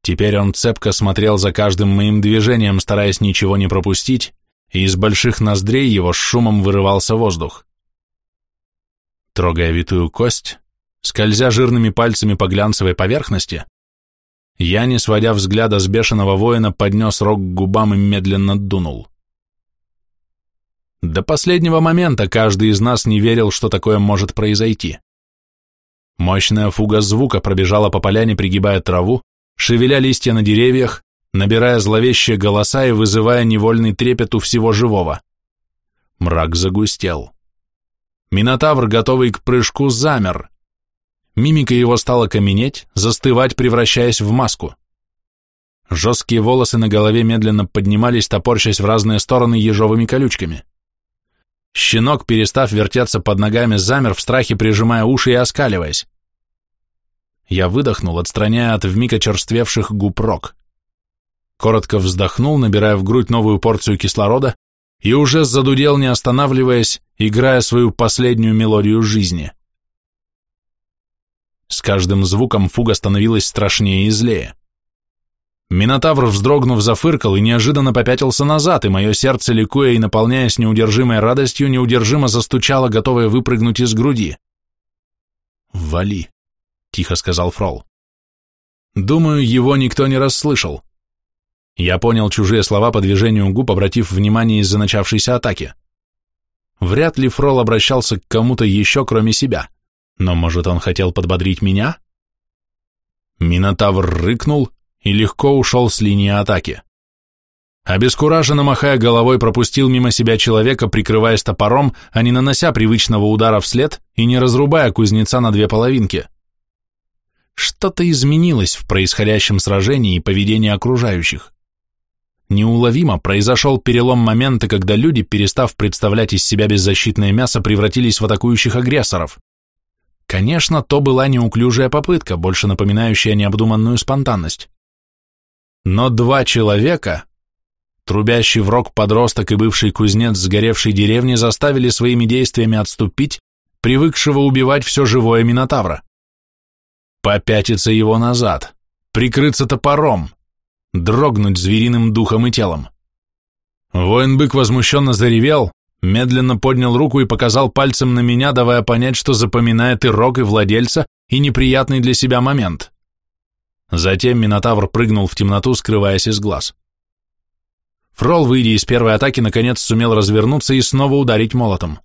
Теперь он цепко смотрел за каждым моим движением, стараясь ничего не пропустить, и из больших ноздрей его с шумом вырывался воздух. Трогая витую кость, скользя жирными пальцами по глянцевой поверхности, я, не сводя взгляда с бешеного воина, поднес рог к губам и медленно дунул. До последнего момента каждый из нас не верил, что такое может произойти. Мощная фуга звука пробежала по поляне, пригибая траву, шевеля листья на деревьях, набирая зловещие голоса и вызывая невольный трепет у всего живого. Мрак загустел. Минотавр, готовый к прыжку, замер. Мимика его стала каменеть, застывать, превращаясь в маску. Жесткие волосы на голове медленно поднимались, топорщась в разные стороны ежовыми колючками. Щенок, перестав вертеться под ногами, замер в страхе, прижимая уши и оскаливаясь. Я выдохнул, отстраняя от вмиг очерствевших губ рог. Коротко вздохнул, набирая в грудь новую порцию кислорода, и уже задудел, не останавливаясь, играя свою последнюю мелодию жизни. С каждым звуком фуга становилась страшнее и злее. Минотавр, вздрогнув, зафыркал и неожиданно попятился назад, и мое сердце, ликуя и наполняясь неудержимой радостью, неудержимо застучало, готовое выпрыгнуть из груди. «Вали», — тихо сказал Фрол. Думаю, его никто не расслышал. Я понял чужие слова по движению губ, обратив внимание из-за начавшейся атаки. Вряд ли Фрол обращался к кому-то еще, кроме себя, но, может, он хотел подбодрить меня? Минотавр рыкнул, и легко ушел с линии атаки. Обескураженно махая головой, пропустил мимо себя человека, прикрываясь топором, а не нанося привычного удара вслед и не разрубая кузнеца на две половинки. Что-то изменилось в происходящем сражении и поведении окружающих. Неуловимо произошел перелом момента, когда люди, перестав представлять из себя беззащитное мясо, превратились в атакующих агрессоров. Конечно, то была неуклюжая попытка, больше напоминающая необдуманную спонтанность. Но два человека, трубящий в рог подросток и бывший кузнец сгоревшей деревни, заставили своими действиями отступить, привыкшего убивать все живое Минотавра. Попятиться его назад, прикрыться топором, дрогнуть звериным духом и телом. Воин-бык возмущенно заревел, медленно поднял руку и показал пальцем на меня, давая понять, что запоминает и рог, и владельца, и неприятный для себя момент. Затем Минотавр прыгнул в темноту, скрываясь из глаз. Фрол, выйдя из первой атаки, наконец сумел развернуться и снова ударить молотом.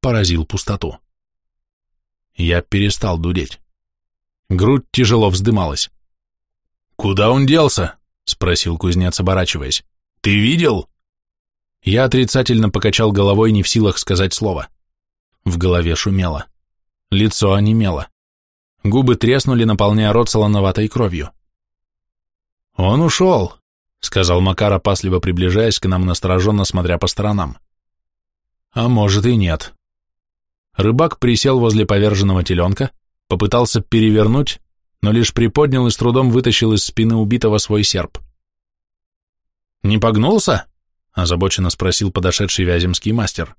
Поразил пустоту. Я перестал дудеть. Грудь тяжело вздымалась. «Куда он делся?» — спросил кузнец, оборачиваясь. «Ты видел?» Я отрицательно покачал головой, не в силах сказать слово. В голове шумело. Лицо онемело. Губы треснули, наполняя рот солоноватой кровью. «Он ушел», — сказал Макар, опасливо приближаясь к нам, настороженно смотря по сторонам. «А может и нет». Рыбак присел возле поверженного теленка, попытался перевернуть, но лишь приподнял и с трудом вытащил из спины убитого свой серп. «Не погнулся?» — озабоченно спросил подошедший вяземский мастер.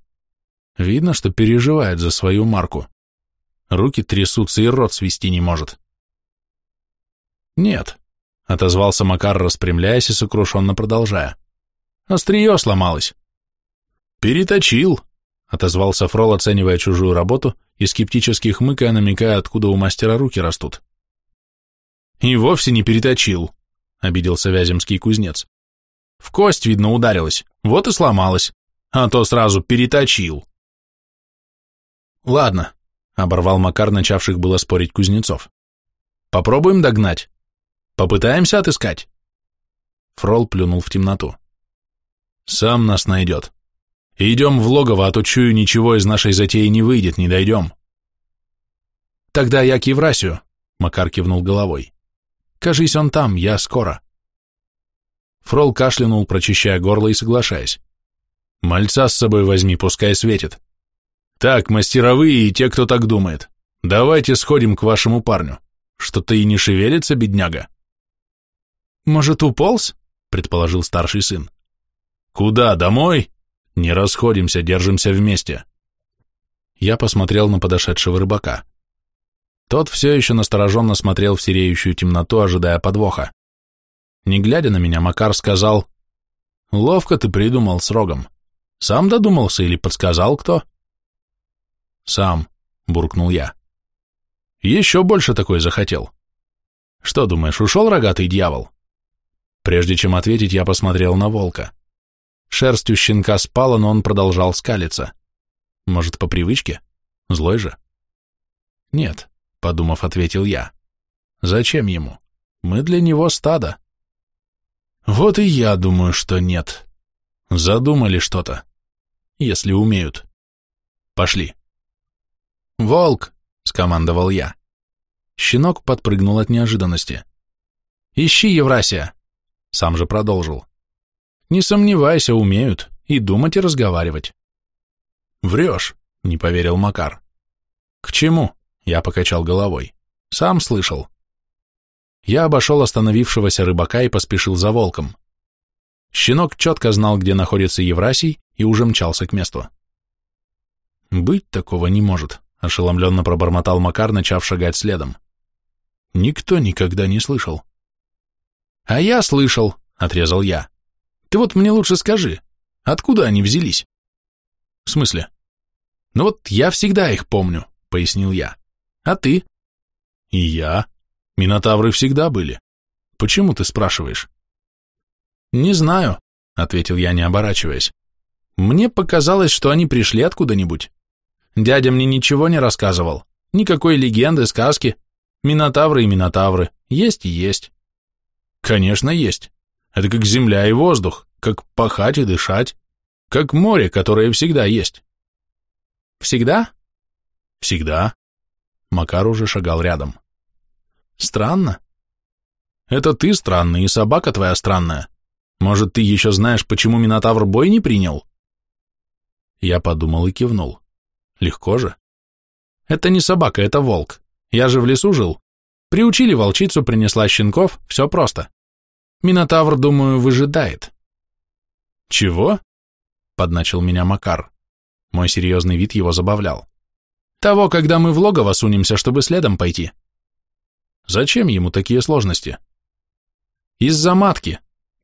Видно, что переживает за свою марку. Руки трясутся и рот свести не может. Нет, отозвался Макар, распрямляясь и сокрушенно продолжая. Острие сломалось. Переточил, отозвался Фрол, оценивая чужую работу и скептически хмыкая, намекая, откуда у мастера руки растут. И вовсе не переточил, обиделся Вяземский кузнец. В кость, видно, ударилась, вот и сломалась, а то сразу переточил. Ладно, оборвал Макар, начавших было спорить кузнецов. Попробуем догнать. Попытаемся отыскать. Фрол плюнул в темноту. Сам нас найдет. Идем в логово, а то чую, ничего из нашей затеи не выйдет, не дойдем. Тогда я к Еврасию, Макар кивнул головой. Кажись, он там, я скоро. Фрол кашлянул, прочищая горло и соглашаясь. Мальца с собой возьми, пускай светит. Так, мастеровые и те, кто так думает, давайте сходим к вашему парню. Что-то и не шевелится, бедняга. Может, уполз? предположил старший сын. Куда, домой? Не расходимся, держимся вместе. Я посмотрел на подошедшего рыбака. Тот все еще настороженно смотрел в сереющую темноту, ожидая подвоха. Не глядя на меня, Макар сказал, «Ловко ты придумал с рогом. Сам додумался или подсказал кто?» «Сам», — буркнул я. «Еще больше такой захотел. Что думаешь, ушел рогатый дьявол?» Прежде чем ответить, я посмотрел на волка. Шерсть у щенка спала, но он продолжал скалиться. Может, по привычке? Злой же? Нет, подумав, ответил я. Зачем ему? Мы для него стадо. Вот и я думаю, что нет. Задумали что-то. Если умеют. Пошли. «Волк!» — скомандовал я. Щенок подпрыгнул от неожиданности. «Ищи, Еврасия!» — сам же продолжил. «Не сомневайся, умеют, и думать, и разговаривать». «Врешь», — не поверил Макар. «К чему?» — я покачал головой. «Сам слышал». Я обошел остановившегося рыбака и поспешил за волком. Щенок четко знал, где находится Еврасий, и уже мчался к месту. «Быть такого не может», ошеломленно пробормотал Макар, начав шагать следом. Никто никогда не слышал. А я слышал, отрезал я. Ты вот мне лучше скажи, откуда они взялись? В смысле? Ну вот я всегда их помню, пояснил я. А ты? И я. Минотавры всегда были. Почему ты спрашиваешь? Не знаю, ответил я, не оборачиваясь. Мне показалось, что они пришли откуда-нибудь. Дядя мне ничего не рассказывал. Никакой легенды, сказки. Минотавры и минотавры. Есть и есть. Конечно, есть. Это как земля и воздух, как пахать и дышать, как море, которое всегда есть. Всегда? Всегда. Макар уже шагал рядом. Странно. Это ты странный, и собака твоя странная. Может, ты еще знаешь, почему Минотавр бой не принял? Я подумал и кивнул. Легко же. Это не собака, это волк. Я же в лесу жил. Приучили волчицу, принесла щенков, все просто. Минотавр, думаю, выжидает. Чего? Подначил меня Макар. Мой серьезный вид его забавлял. Того, когда мы в логово сунемся, чтобы следом пойти. Зачем ему такие сложности? Из-за матки.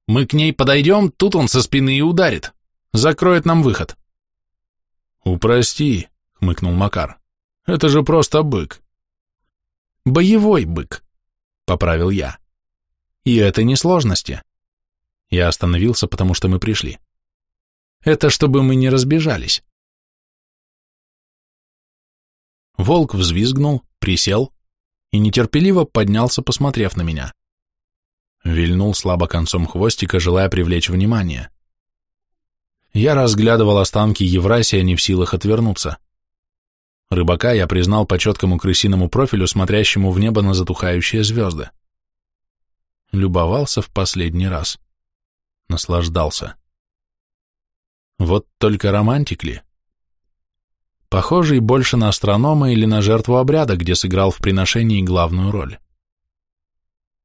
Мы к ней подойдем, тут он со спины и ударит. Закроет нам выход. Упрости, хмыкнул Макар. Это же просто бык. Боевой бык, поправил я. И это не сложности. Я остановился, потому что мы пришли. Это чтобы мы не разбежались. Волк взвизгнул, присел и нетерпеливо поднялся, посмотрев на меня. Вильнул слабо концом хвостика, желая привлечь внимание. Я разглядывал останки Еврасия, не в силах отвернуться. Рыбака я признал по четкому крысиному профилю, смотрящему в небо на затухающие звезды. Любовался в последний раз. Наслаждался. Вот только романтик ли? Похожий больше на астронома или на жертву обряда, где сыграл в приношении главную роль.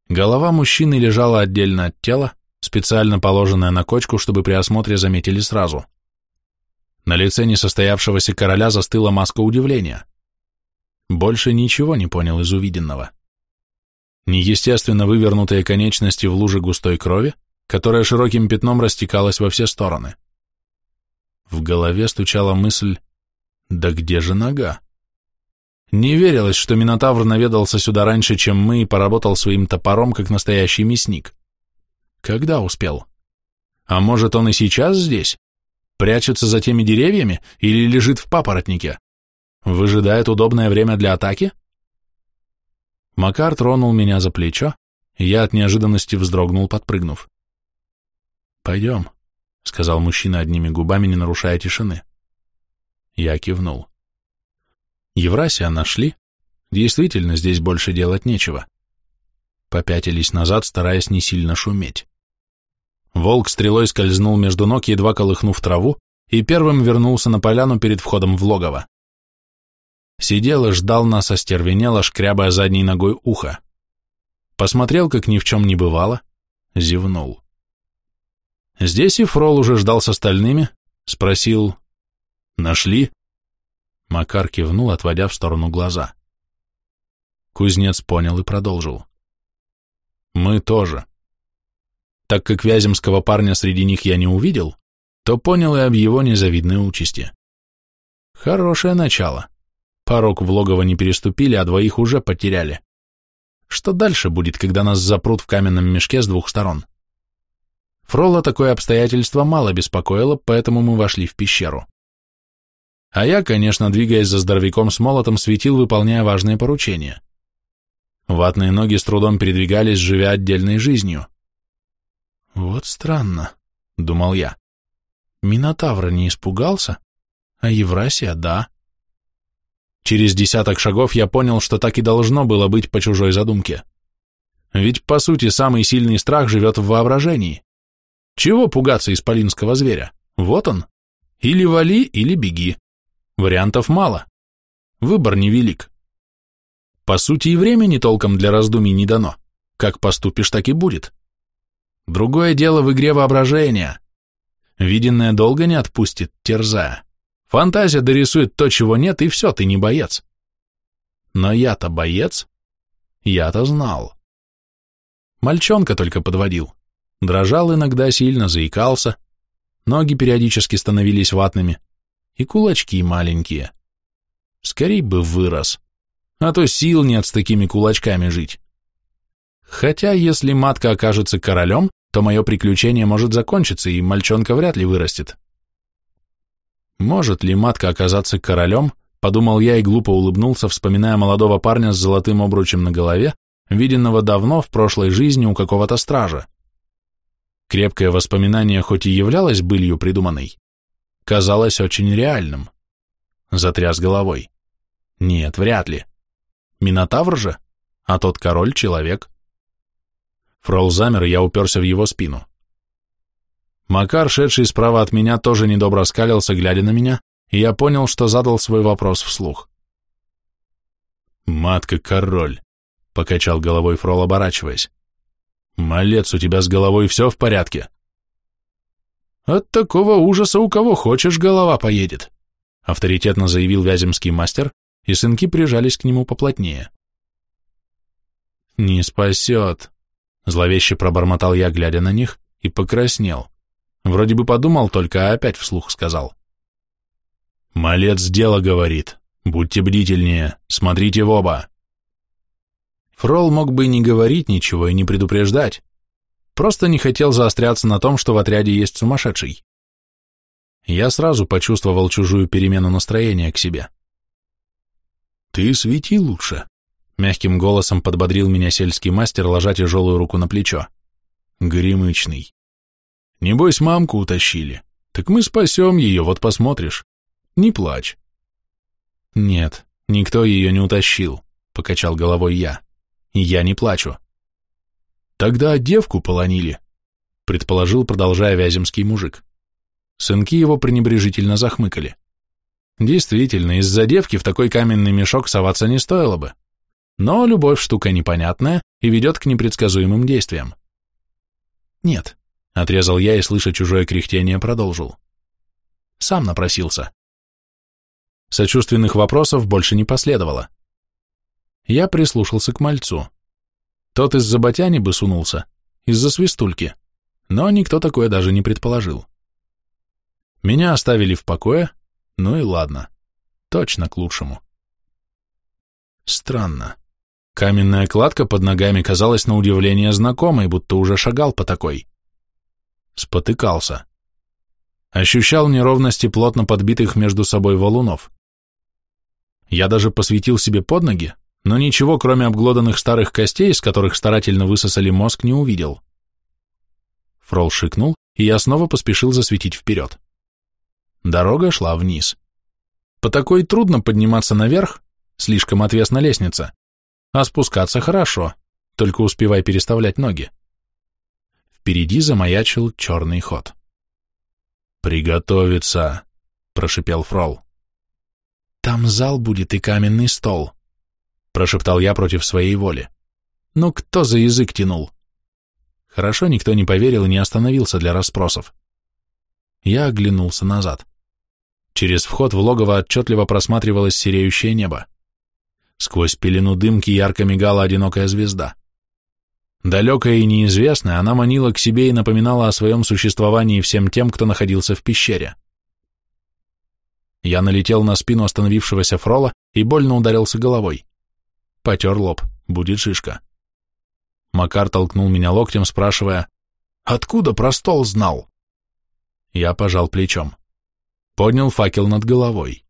Голова мужчины лежала отдельно от тела, специально положенная на кочку, чтобы при осмотре заметили сразу. На лице несостоявшегося короля застыла маска удивления. Больше ничего не понял из увиденного. неестественно вывернутые конечности в луже густой крови, которая широким пятном растекалась во все стороны. В голове стучала мысль «Да где же нога?» Не верилось, что Минотавр наведался сюда раньше, чем мы, и поработал своим топором, как настоящий мясник. Когда успел? А может, он и сейчас здесь? Прячется за теми деревьями или лежит в папоротнике? Выжидает удобное время для атаки? Макар тронул меня за плечо, и я от неожиданности вздрогнул, подпрыгнув. «Пойдем», — сказал мужчина одними губами, не нарушая тишины. Я кивнул. Еврасия нашли. Действительно, здесь больше делать нечего. Попятились назад, стараясь не сильно шуметь. Волк стрелой скользнул между ног, едва колыхнув траву, и первым вернулся на поляну перед входом в логово. Сидел и ждал нас, остервенело, шкрябая задней ногой ухо. Посмотрел, как ни в чем не бывало, зевнул. Здесь и Фрол уже ждал с остальными, спросил «Нашли?» Макар кивнул, отводя в сторону глаза. Кузнец понял и продолжил. «Мы тоже. Так как вяземского парня среди них я не увидел, то понял и об его незавидной участи. Хорошее начало. Порог в логово не переступили, а двоих уже потеряли. Что дальше будет, когда нас запрут в каменном мешке с двух сторон?» Фрола такое обстоятельство мало беспокоило, поэтому мы вошли в пещеру. А я, конечно, двигаясь за здоровяком с молотом, светил, выполняя важные поручения. Ватные ноги с трудом передвигались, живя отдельной жизнью. «Вот странно», — думал я. «Минотавра не испугался, а Еврасия — да». Через десяток шагов я понял, что так и должно было быть по чужой задумке. Ведь, по сути, самый сильный страх живет в воображении. Чего пугаться исполинского зверя? Вот он. Или вали, или беги. Вариантов мало. Выбор невелик. По сути, и времени толком для раздумий не дано. Как поступишь, так и будет. Другое дело в игре воображения. Виденное долго не отпустит, терзая. Фантазия дорисует то, чего нет, и все, ты не боец. Но я-то боец. Я-то знал. Мальчонка только подводил. Дрожал иногда, сильно заикался. Ноги периодически становились ватными и кулачки маленькие. Скорей бы вырос, а то сил нет с такими кулачками жить. Хотя, если матка окажется королем, то мое приключение может закончиться, и мальчонка вряд ли вырастет. Может ли матка оказаться королем, подумал я и глупо улыбнулся, вспоминая молодого парня с золотым обручем на голове, виденного давно в прошлой жизни у какого-то стража. Крепкое воспоминание хоть и являлось былью придуманной, казалось очень реальным. Затряс головой. Нет, вряд ли. Минотавр же, а тот король — человек. Фрол замер, и я уперся в его спину. Макар, шедший справа от меня, тоже недобро скалился, глядя на меня, и я понял, что задал свой вопрос вслух. «Матка-король», — покачал головой Фрол, оборачиваясь. «Малец, у тебя с головой все в порядке?» От такого ужаса у кого хочешь голова поедет, авторитетно заявил Вяземский мастер, и сынки прижались к нему поплотнее. Не спасет, зловеще пробормотал я, глядя на них, и покраснел. Вроде бы подумал только, опять вслух сказал. Малец дело говорит. Будьте бдительнее, смотрите в оба. Фрол мог бы и не говорить ничего и не предупреждать, Просто не хотел заостряться на том, что в отряде есть сумасшедший. Я сразу почувствовал чужую перемену настроения к себе. «Ты свети лучше», — мягким голосом подбодрил меня сельский мастер, ложа тяжелую руку на плечо. «Гремычный. Небось, мамку утащили. Так мы спасем ее, вот посмотришь. Не плачь». «Нет, никто ее не утащил», — покачал головой я. «Я не плачу». Тогда девку полонили, предположил, продолжая вяземский мужик. Сынки его пренебрежительно захмыкали. Действительно, из-за девки в такой каменный мешок соваться не стоило бы. Но любовь штука непонятная и ведет к непредсказуемым действиям. Нет, отрезал я и, слыша чужое кряхтение, продолжил. Сам напросился. Сочувственных вопросов больше не последовало. Я прислушался к мальцу. Тот из-за ботяни бы сунулся, из-за свистульки, но никто такое даже не предположил. Меня оставили в покое, ну и ладно, точно к лучшему. Странно. Каменная кладка под ногами казалась на удивление знакомой, будто уже шагал по такой. Спотыкался. Ощущал неровности плотно подбитых между собой валунов. Я даже посветил себе под ноги, но ничего, кроме обглоданных старых костей, из которых старательно высосали мозг, не увидел. Фрол шикнул, и я снова поспешил засветить вперед. Дорога шла вниз. По такой трудно подниматься наверх, слишком отвесна лестница, а спускаться хорошо, только успевай переставлять ноги. Впереди замаячил черный ход. «Приготовиться!» — прошипел Фрол. «Там зал будет и каменный стол», — прошептал я против своей воли. «Ну кто за язык тянул?» Хорошо, никто не поверил и не остановился для расспросов. Я оглянулся назад. Через вход в логово отчетливо просматривалось сереющее небо. Сквозь пелену дымки ярко мигала одинокая звезда. Далекая и неизвестная, она манила к себе и напоминала о своем существовании всем тем, кто находился в пещере. Я налетел на спину остановившегося фрола и больно ударился головой. Потер лоб, будет шишка. Макар толкнул меня локтем, спрашивая, «Откуда про стол знал?» Я пожал плечом. Поднял факел над головой.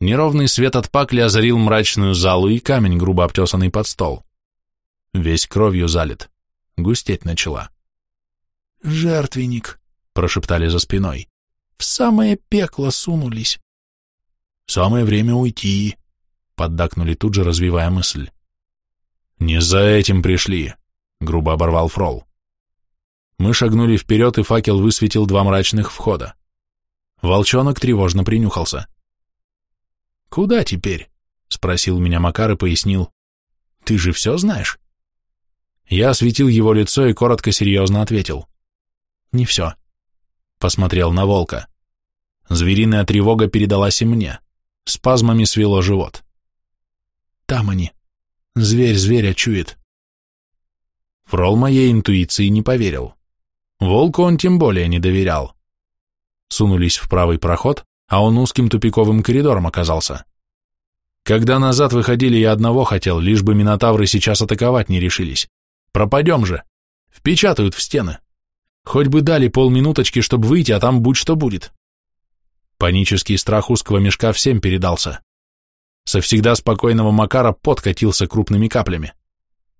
Неровный свет от пакли озарил мрачную залу и камень, грубо обтесанный под стол. Весь кровью залит. Густеть начала. «Жертвенник», — прошептали за спиной. В самое пекло сунулись. Самое время уйти, поддакнули тут же, развивая мысль. Не за этим пришли, грубо оборвал Фрол. Мы шагнули вперед, и факел высветил два мрачных входа. Волчонок тревожно принюхался. «Куда теперь?» — спросил меня Макар и пояснил. «Ты же все знаешь?» Я осветил его лицо и коротко серьезно ответил. «Не все». Посмотрел на волка. Звериная тревога передалась и мне. Спазмами свело живот. Там они. Зверь зверя чует. Фрол моей интуиции не поверил. Волку он тем более не доверял. Сунулись в правый проход, а он узким тупиковым коридором оказался. Когда назад выходили, я одного хотел, лишь бы минотавры сейчас атаковать не решились. Пропадем же. Впечатают в стены. Хоть бы дали полминуточки, чтобы выйти, а там будь что будет. Панический страх узкого мешка всем передался. Со всегда спокойного Макара подкатился крупными каплями.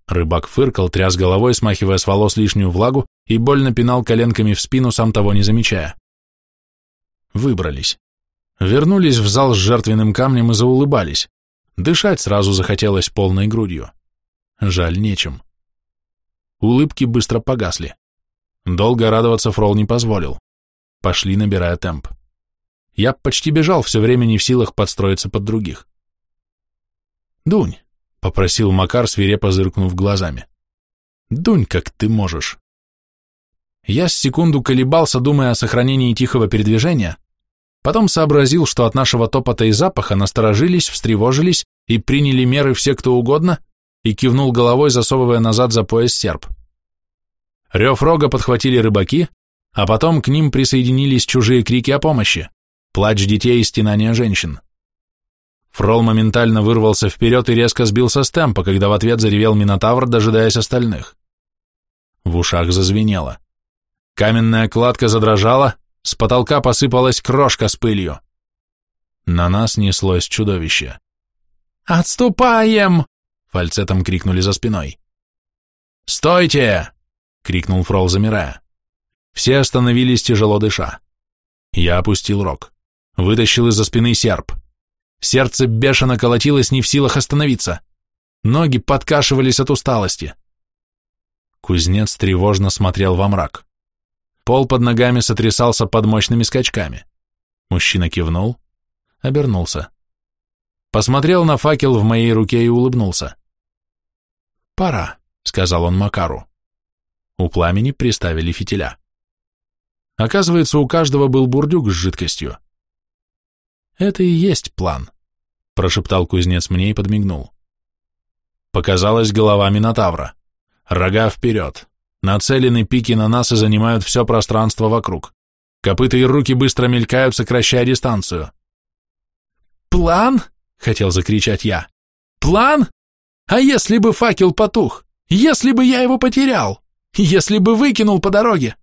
Рыбак фыркал, тряс головой, смахивая с волос лишнюю влагу, и больно пинал коленками в спину, сам того не замечая. Выбрались. Вернулись в зал с жертвенным камнем и заулыбались. Дышать сразу захотелось полной грудью. Жаль, нечем. Улыбки быстро погасли. Долго радоваться Фрол не позволил. Пошли, набирая темп. Я почти бежал, все время не в силах подстроиться под других. «Дунь», — попросил Макар, свирепо зыркнув глазами. «Дунь, как ты можешь». Я с секунду колебался, думая о сохранении тихого передвижения, потом сообразил, что от нашего топота и запаха насторожились, встревожились и приняли меры все кто угодно, и кивнул головой, засовывая назад за пояс серп. Рев рога подхватили рыбаки, а потом к ним присоединились чужие крики о помощи плач детей и стенания женщин. Фрол моментально вырвался вперед и резко сбился с темпа, когда в ответ заревел Минотавр, дожидаясь остальных. В ушах зазвенело. Каменная кладка задрожала, с потолка посыпалась крошка с пылью. На нас неслось чудовище. «Отступаем!» — фальцетом крикнули за спиной. «Стойте!» — крикнул Фрол, замирая. Все остановились, тяжело дыша. Я опустил рог. Вытащил из-за спины серп. Сердце бешено колотилось, не в силах остановиться. Ноги подкашивались от усталости. Кузнец тревожно смотрел во мрак. Пол под ногами сотрясался под мощными скачками. Мужчина кивнул, обернулся. Посмотрел на факел в моей руке и улыбнулся. «Пора», — сказал он Макару. У пламени приставили фитиля. Оказывается, у каждого был бурдюк с жидкостью. «Это и есть план», — прошептал кузнец мне и подмигнул. Показалась голова Минотавра. Рога вперед. Нацелены пики на нас и занимают все пространство вокруг. Копыта и руки быстро мелькают, сокращая дистанцию. «План?» — хотел закричать я. «План? А если бы факел потух? Если бы я его потерял? Если бы выкинул по дороге?»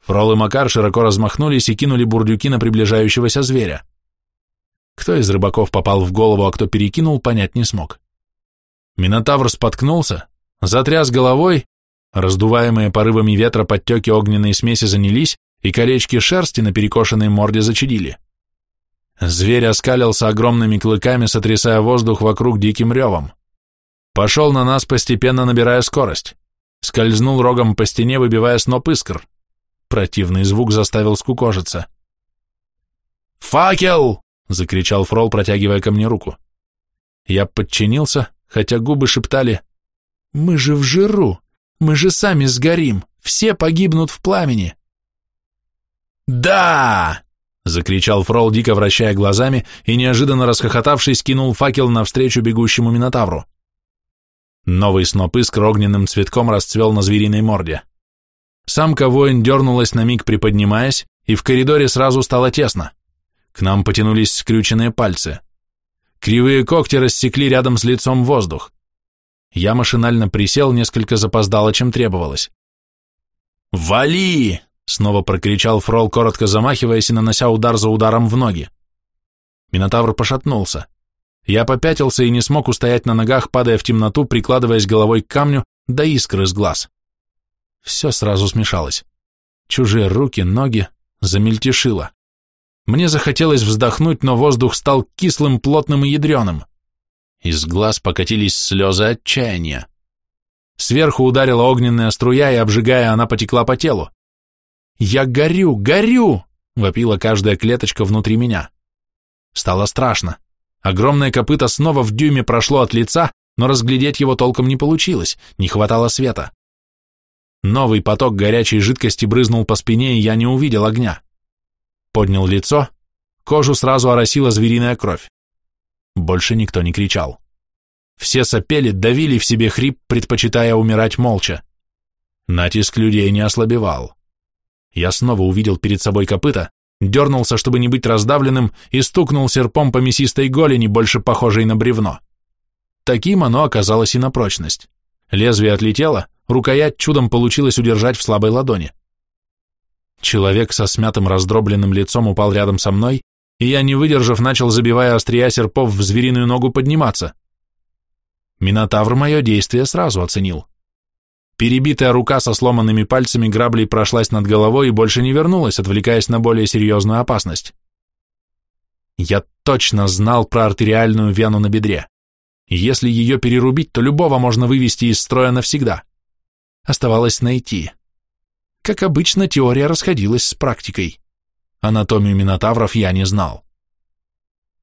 Фрол и Макар широко размахнулись и кинули бурдюки на приближающегося зверя. Кто из рыбаков попал в голову, а кто перекинул, понять не смог. Минотавр споткнулся, затряс головой, раздуваемые порывами ветра подтеки огненной смеси занялись, и колечки шерсти на перекошенной морде зачадили. Зверь оскалился огромными клыками, сотрясая воздух вокруг диким ревом. Пошел на нас, постепенно набирая скорость. Скользнул рогом по стене, выбивая сноп искр. Противный звук заставил скукожиться. «Факел!» — закричал Фрол, протягивая ко мне руку. Я подчинился, хотя губы шептали «Мы же в жиру! Мы же сами сгорим! Все погибнут в пламени!» «Да!» — закричал Фрол, дико вращая глазами, и, неожиданно расхохотавшись, кинул факел навстречу бегущему Минотавру. Новый сноп искр огненным цветком расцвел на звериной морде. Самка-воин дернулась на миг, приподнимаясь, и в коридоре сразу стало тесно. К нам потянулись скрюченные пальцы. Кривые когти рассекли рядом с лицом воздух. Я машинально присел, несколько запоздало, чем требовалось. «Вали!» — снова прокричал Фрол, коротко замахиваясь и нанося удар за ударом в ноги. Минотавр пошатнулся. Я попятился и не смог устоять на ногах, падая в темноту, прикладываясь головой к камню, до искры из глаз. Все сразу смешалось. Чужие руки, ноги, замельтешило. Мне захотелось вздохнуть, но воздух стал кислым, плотным и ядреным. Из глаз покатились слезы отчаяния. Сверху ударила огненная струя, и, обжигая, она потекла по телу. «Я горю, горю!» — вопила каждая клеточка внутри меня. Стало страшно. Огромное копыто снова в дюйме прошло от лица, но разглядеть его толком не получилось, не хватало света. Новый поток горячей жидкости брызнул по спине, и я не увидел огня. Поднял лицо, кожу сразу оросила звериная кровь. Больше никто не кричал. Все сопели, давили в себе хрип, предпочитая умирать молча. Натиск людей не ослабевал. Я снова увидел перед собой копыта, дернулся, чтобы не быть раздавленным, и стукнул серпом по мясистой голени, больше похожей на бревно. Таким оно оказалось и на прочность. Лезвие отлетело, рукоять чудом получилось удержать в слабой ладони. Человек со смятым раздробленным лицом упал рядом со мной, и я, не выдержав, начал, забивая острия серпов в звериную ногу, подниматься. Минотавр мое действие сразу оценил. Перебитая рука со сломанными пальцами граблей прошлась над головой и больше не вернулась, отвлекаясь на более серьезную опасность. Я точно знал про артериальную вену на бедре. Если ее перерубить, то любого можно вывести из строя навсегда. Оставалось найти. Как обычно, теория расходилась с практикой. Анатомию минотавров я не знал.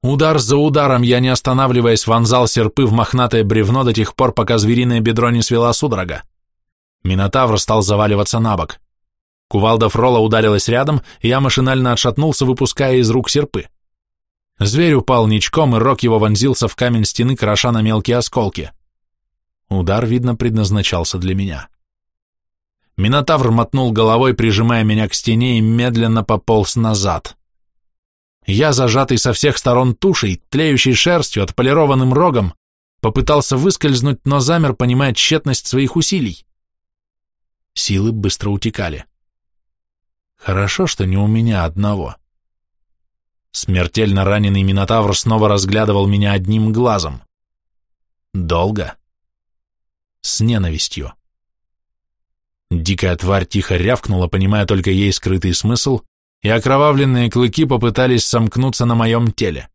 Удар за ударом я, не останавливаясь, вонзал серпы в мохнатое бревно до тех пор, пока звериное бедро не свела судорога. Минотавр стал заваливаться на бок. Кувалда Фрола ударилась рядом, и я машинально отшатнулся, выпуская из рук серпы. Зверь упал ничком, и рог его вонзился в камень стены, кроша на мелкие осколки. Удар, видно, предназначался для меня. Минотавр мотнул головой, прижимая меня к стене, и медленно пополз назад. Я, зажатый со всех сторон тушей, тлеющей шерстью, отполированным рогом, попытался выскользнуть, но замер, понимая тщетность своих усилий. Силы быстро утекали. Хорошо, что не у меня одного. Смертельно раненый Минотавр снова разглядывал меня одним глазом. Долго. С ненавистью. Дикая тварь тихо рявкнула, понимая только ей скрытый смысл, и окровавленные клыки попытались сомкнуться на моем теле.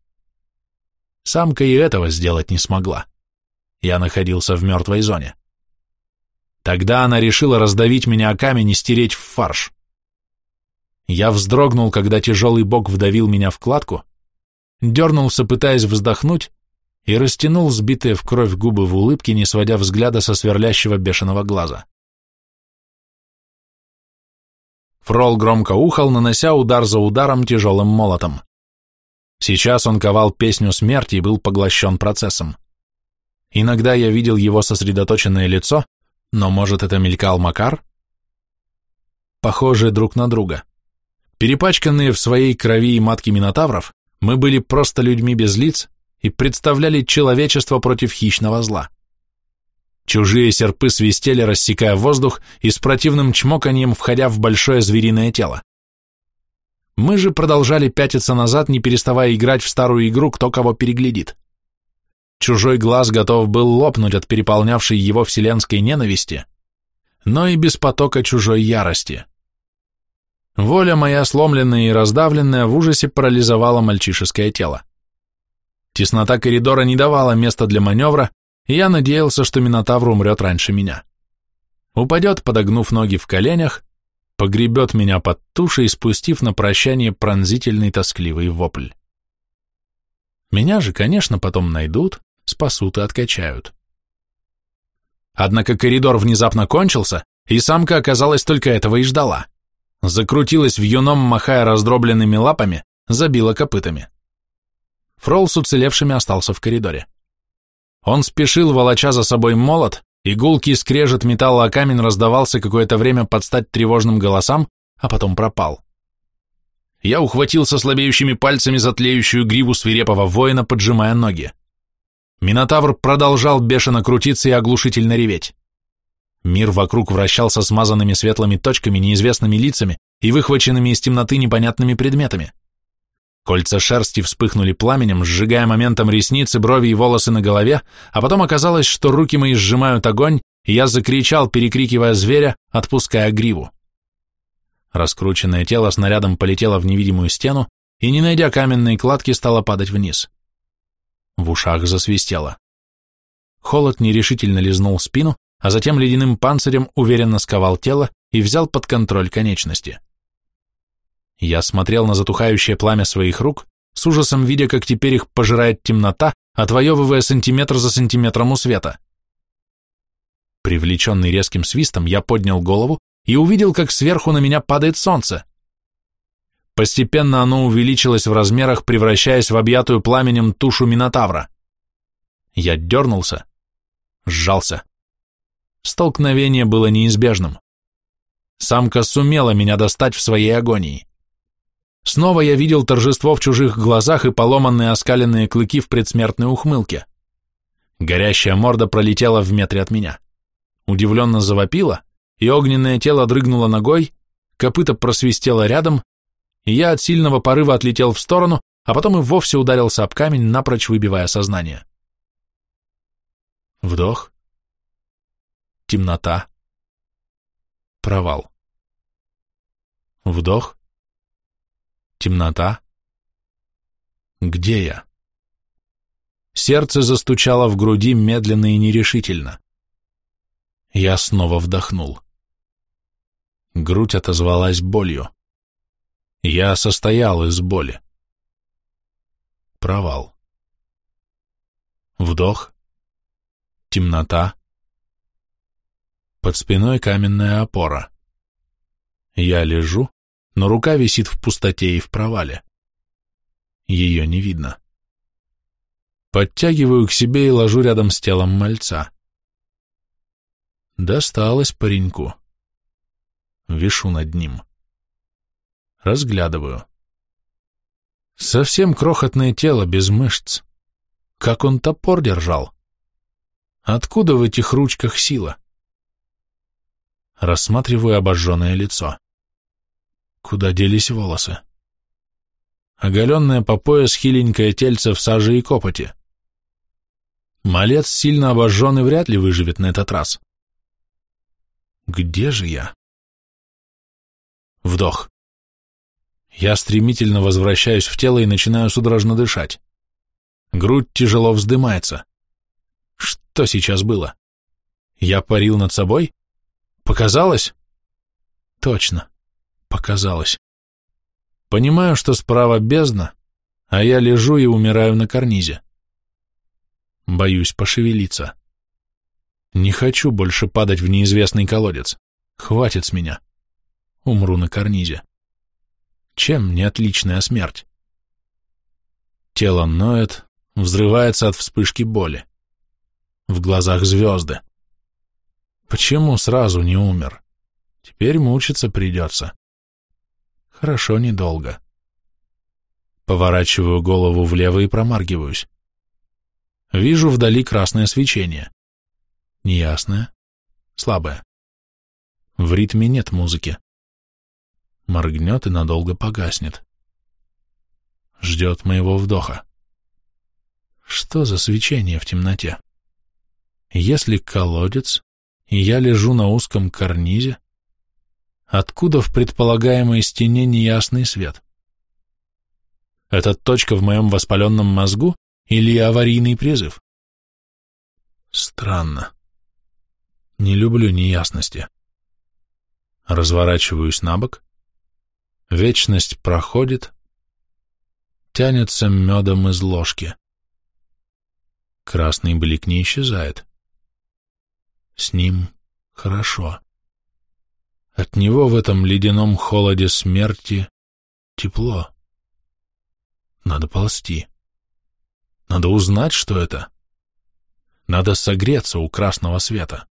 Самка и этого сделать не смогла. Я находился в мертвой зоне. Тогда она решила раздавить меня о камень и стереть в фарш. Я вздрогнул, когда тяжелый бок вдавил меня в кладку, дернулся, пытаясь вздохнуть, и растянул сбитые в кровь губы в улыбке, не сводя взгляда со сверлящего бешеного глаза. Фрол громко ухал, нанося удар за ударом тяжелым молотом. Сейчас он ковал песню смерти и был поглощен процессом. Иногда я видел его сосредоточенное лицо, Но, может, это мелькал Макар? Похожие друг на друга. Перепачканные в своей крови и матке минотавров, мы были просто людьми без лиц и представляли человечество против хищного зла. Чужие серпы свистели, рассекая воздух и с противным чмоканьем входя в большое звериное тело. Мы же продолжали пятиться назад, не переставая играть в старую игру «Кто кого переглядит». Чужой глаз готов был лопнуть от переполнявшей его вселенской ненависти, но и без потока чужой ярости. Воля моя, сломленная и раздавленная, в ужасе парализовала мальчишеское тело. Теснота коридора не давала места для маневра, и я надеялся, что Минотавр умрет раньше меня. Упадет, подогнув ноги в коленях, погребет меня под тушей, спустив на прощание пронзительный тоскливый вопль. Меня же, конечно, потом найдут, спасут и откачают. Однако коридор внезапно кончился, и самка оказалась только этого и ждала. Закрутилась в юном, махая раздробленными лапами, забила копытами. Фрол с уцелевшими остался в коридоре. Он спешил, волоча за собой молот, и гулкий скрежет металла о камень раздавался какое-то время под стать тревожным голосам, а потом пропал. Я ухватился слабеющими пальцами за тлеющую гриву свирепого воина, поджимая ноги. Минотавр продолжал бешено крутиться и оглушительно реветь. Мир вокруг вращался смазанными светлыми точками, неизвестными лицами и выхваченными из темноты непонятными предметами. Кольца шерсти вспыхнули пламенем, сжигая моментом ресницы, брови и волосы на голове, а потом оказалось, что руки мои сжимают огонь, и я закричал, перекрикивая зверя, отпуская гриву. Раскрученное тело снарядом полетело в невидимую стену и, не найдя каменной кладки, стало падать вниз. В ушах засвистело. Холод нерешительно лизнул спину, а затем ледяным панцирем уверенно сковал тело и взял под контроль конечности. Я смотрел на затухающее пламя своих рук, с ужасом видя, как теперь их пожирает темнота, отвоевывая сантиметр за сантиметром у света. Привлеченный резким свистом, я поднял голову и увидел, как сверху на меня падает солнце. Постепенно оно увеличилось в размерах, превращаясь в объятую пламенем тушу Минотавра. Я дернулся, сжался. Столкновение было неизбежным. Самка сумела меня достать в своей агонии. Снова я видел торжество в чужих глазах и поломанные оскаленные клыки в предсмертной ухмылке. Горящая морда пролетела в метре от меня. Удивленно завопила, и огненное тело дрыгнуло ногой, копыта просвистело рядом, и я от сильного порыва отлетел в сторону, а потом и вовсе ударился об камень, напрочь выбивая сознание. Вдох. Темнота. Провал. Вдох. Темнота. Где я? Сердце застучало в груди медленно и нерешительно. Я снова вдохнул. Грудь отозвалась болью. Я состоял из боли. Провал. Вдох. Темнота. Под спиной каменная опора. Я лежу, но рука висит в пустоте и в провале. Ее не видно. Подтягиваю к себе и ложу рядом с телом мальца. Досталось пареньку. Вишу над ним. Разглядываю. Совсем крохотное тело, без мышц. Как он топор держал? Откуда в этих ручках сила? Рассматриваю обожженное лицо. Куда делись волосы? Оголенное по пояс хиленькое тельце в саже и копоти. Малец сильно обожженный вряд ли выживет на этот раз. Где же я? Вдох. Я стремительно возвращаюсь в тело и начинаю судорожно дышать. Грудь тяжело вздымается. Что сейчас было? Я парил над собой? Показалось? Точно. Показалось. Понимаю, что справа бездна, а я лежу и умираю на карнизе. Боюсь пошевелиться. Не хочу больше падать в неизвестный колодец. Хватит с меня. Умру на карнизе. Чем не отличная смерть? Тело ноет, взрывается от вспышки боли. В глазах звезды. Почему сразу не умер? Теперь мучиться придется. Хорошо, недолго. Поворачиваю голову влево и промаргиваюсь. Вижу вдали красное свечение. Неясное, слабое. В ритме нет музыки. Моргнет и надолго погаснет. Ждет моего вдоха. Что за свечение в темноте? Если колодец, и я лежу на узком карнизе, откуда в предполагаемой стене неясный свет? Это точка в моем воспаленном мозгу или аварийный призыв? Странно. Не люблю неясности. Разворачиваюсь на бок. Вечность проходит. Тянется медом из ложки. Красный блик не исчезает. С ним хорошо. От него в этом ледяном холоде смерти тепло. Надо ползти. Надо узнать, что это. Надо согреться у красного света.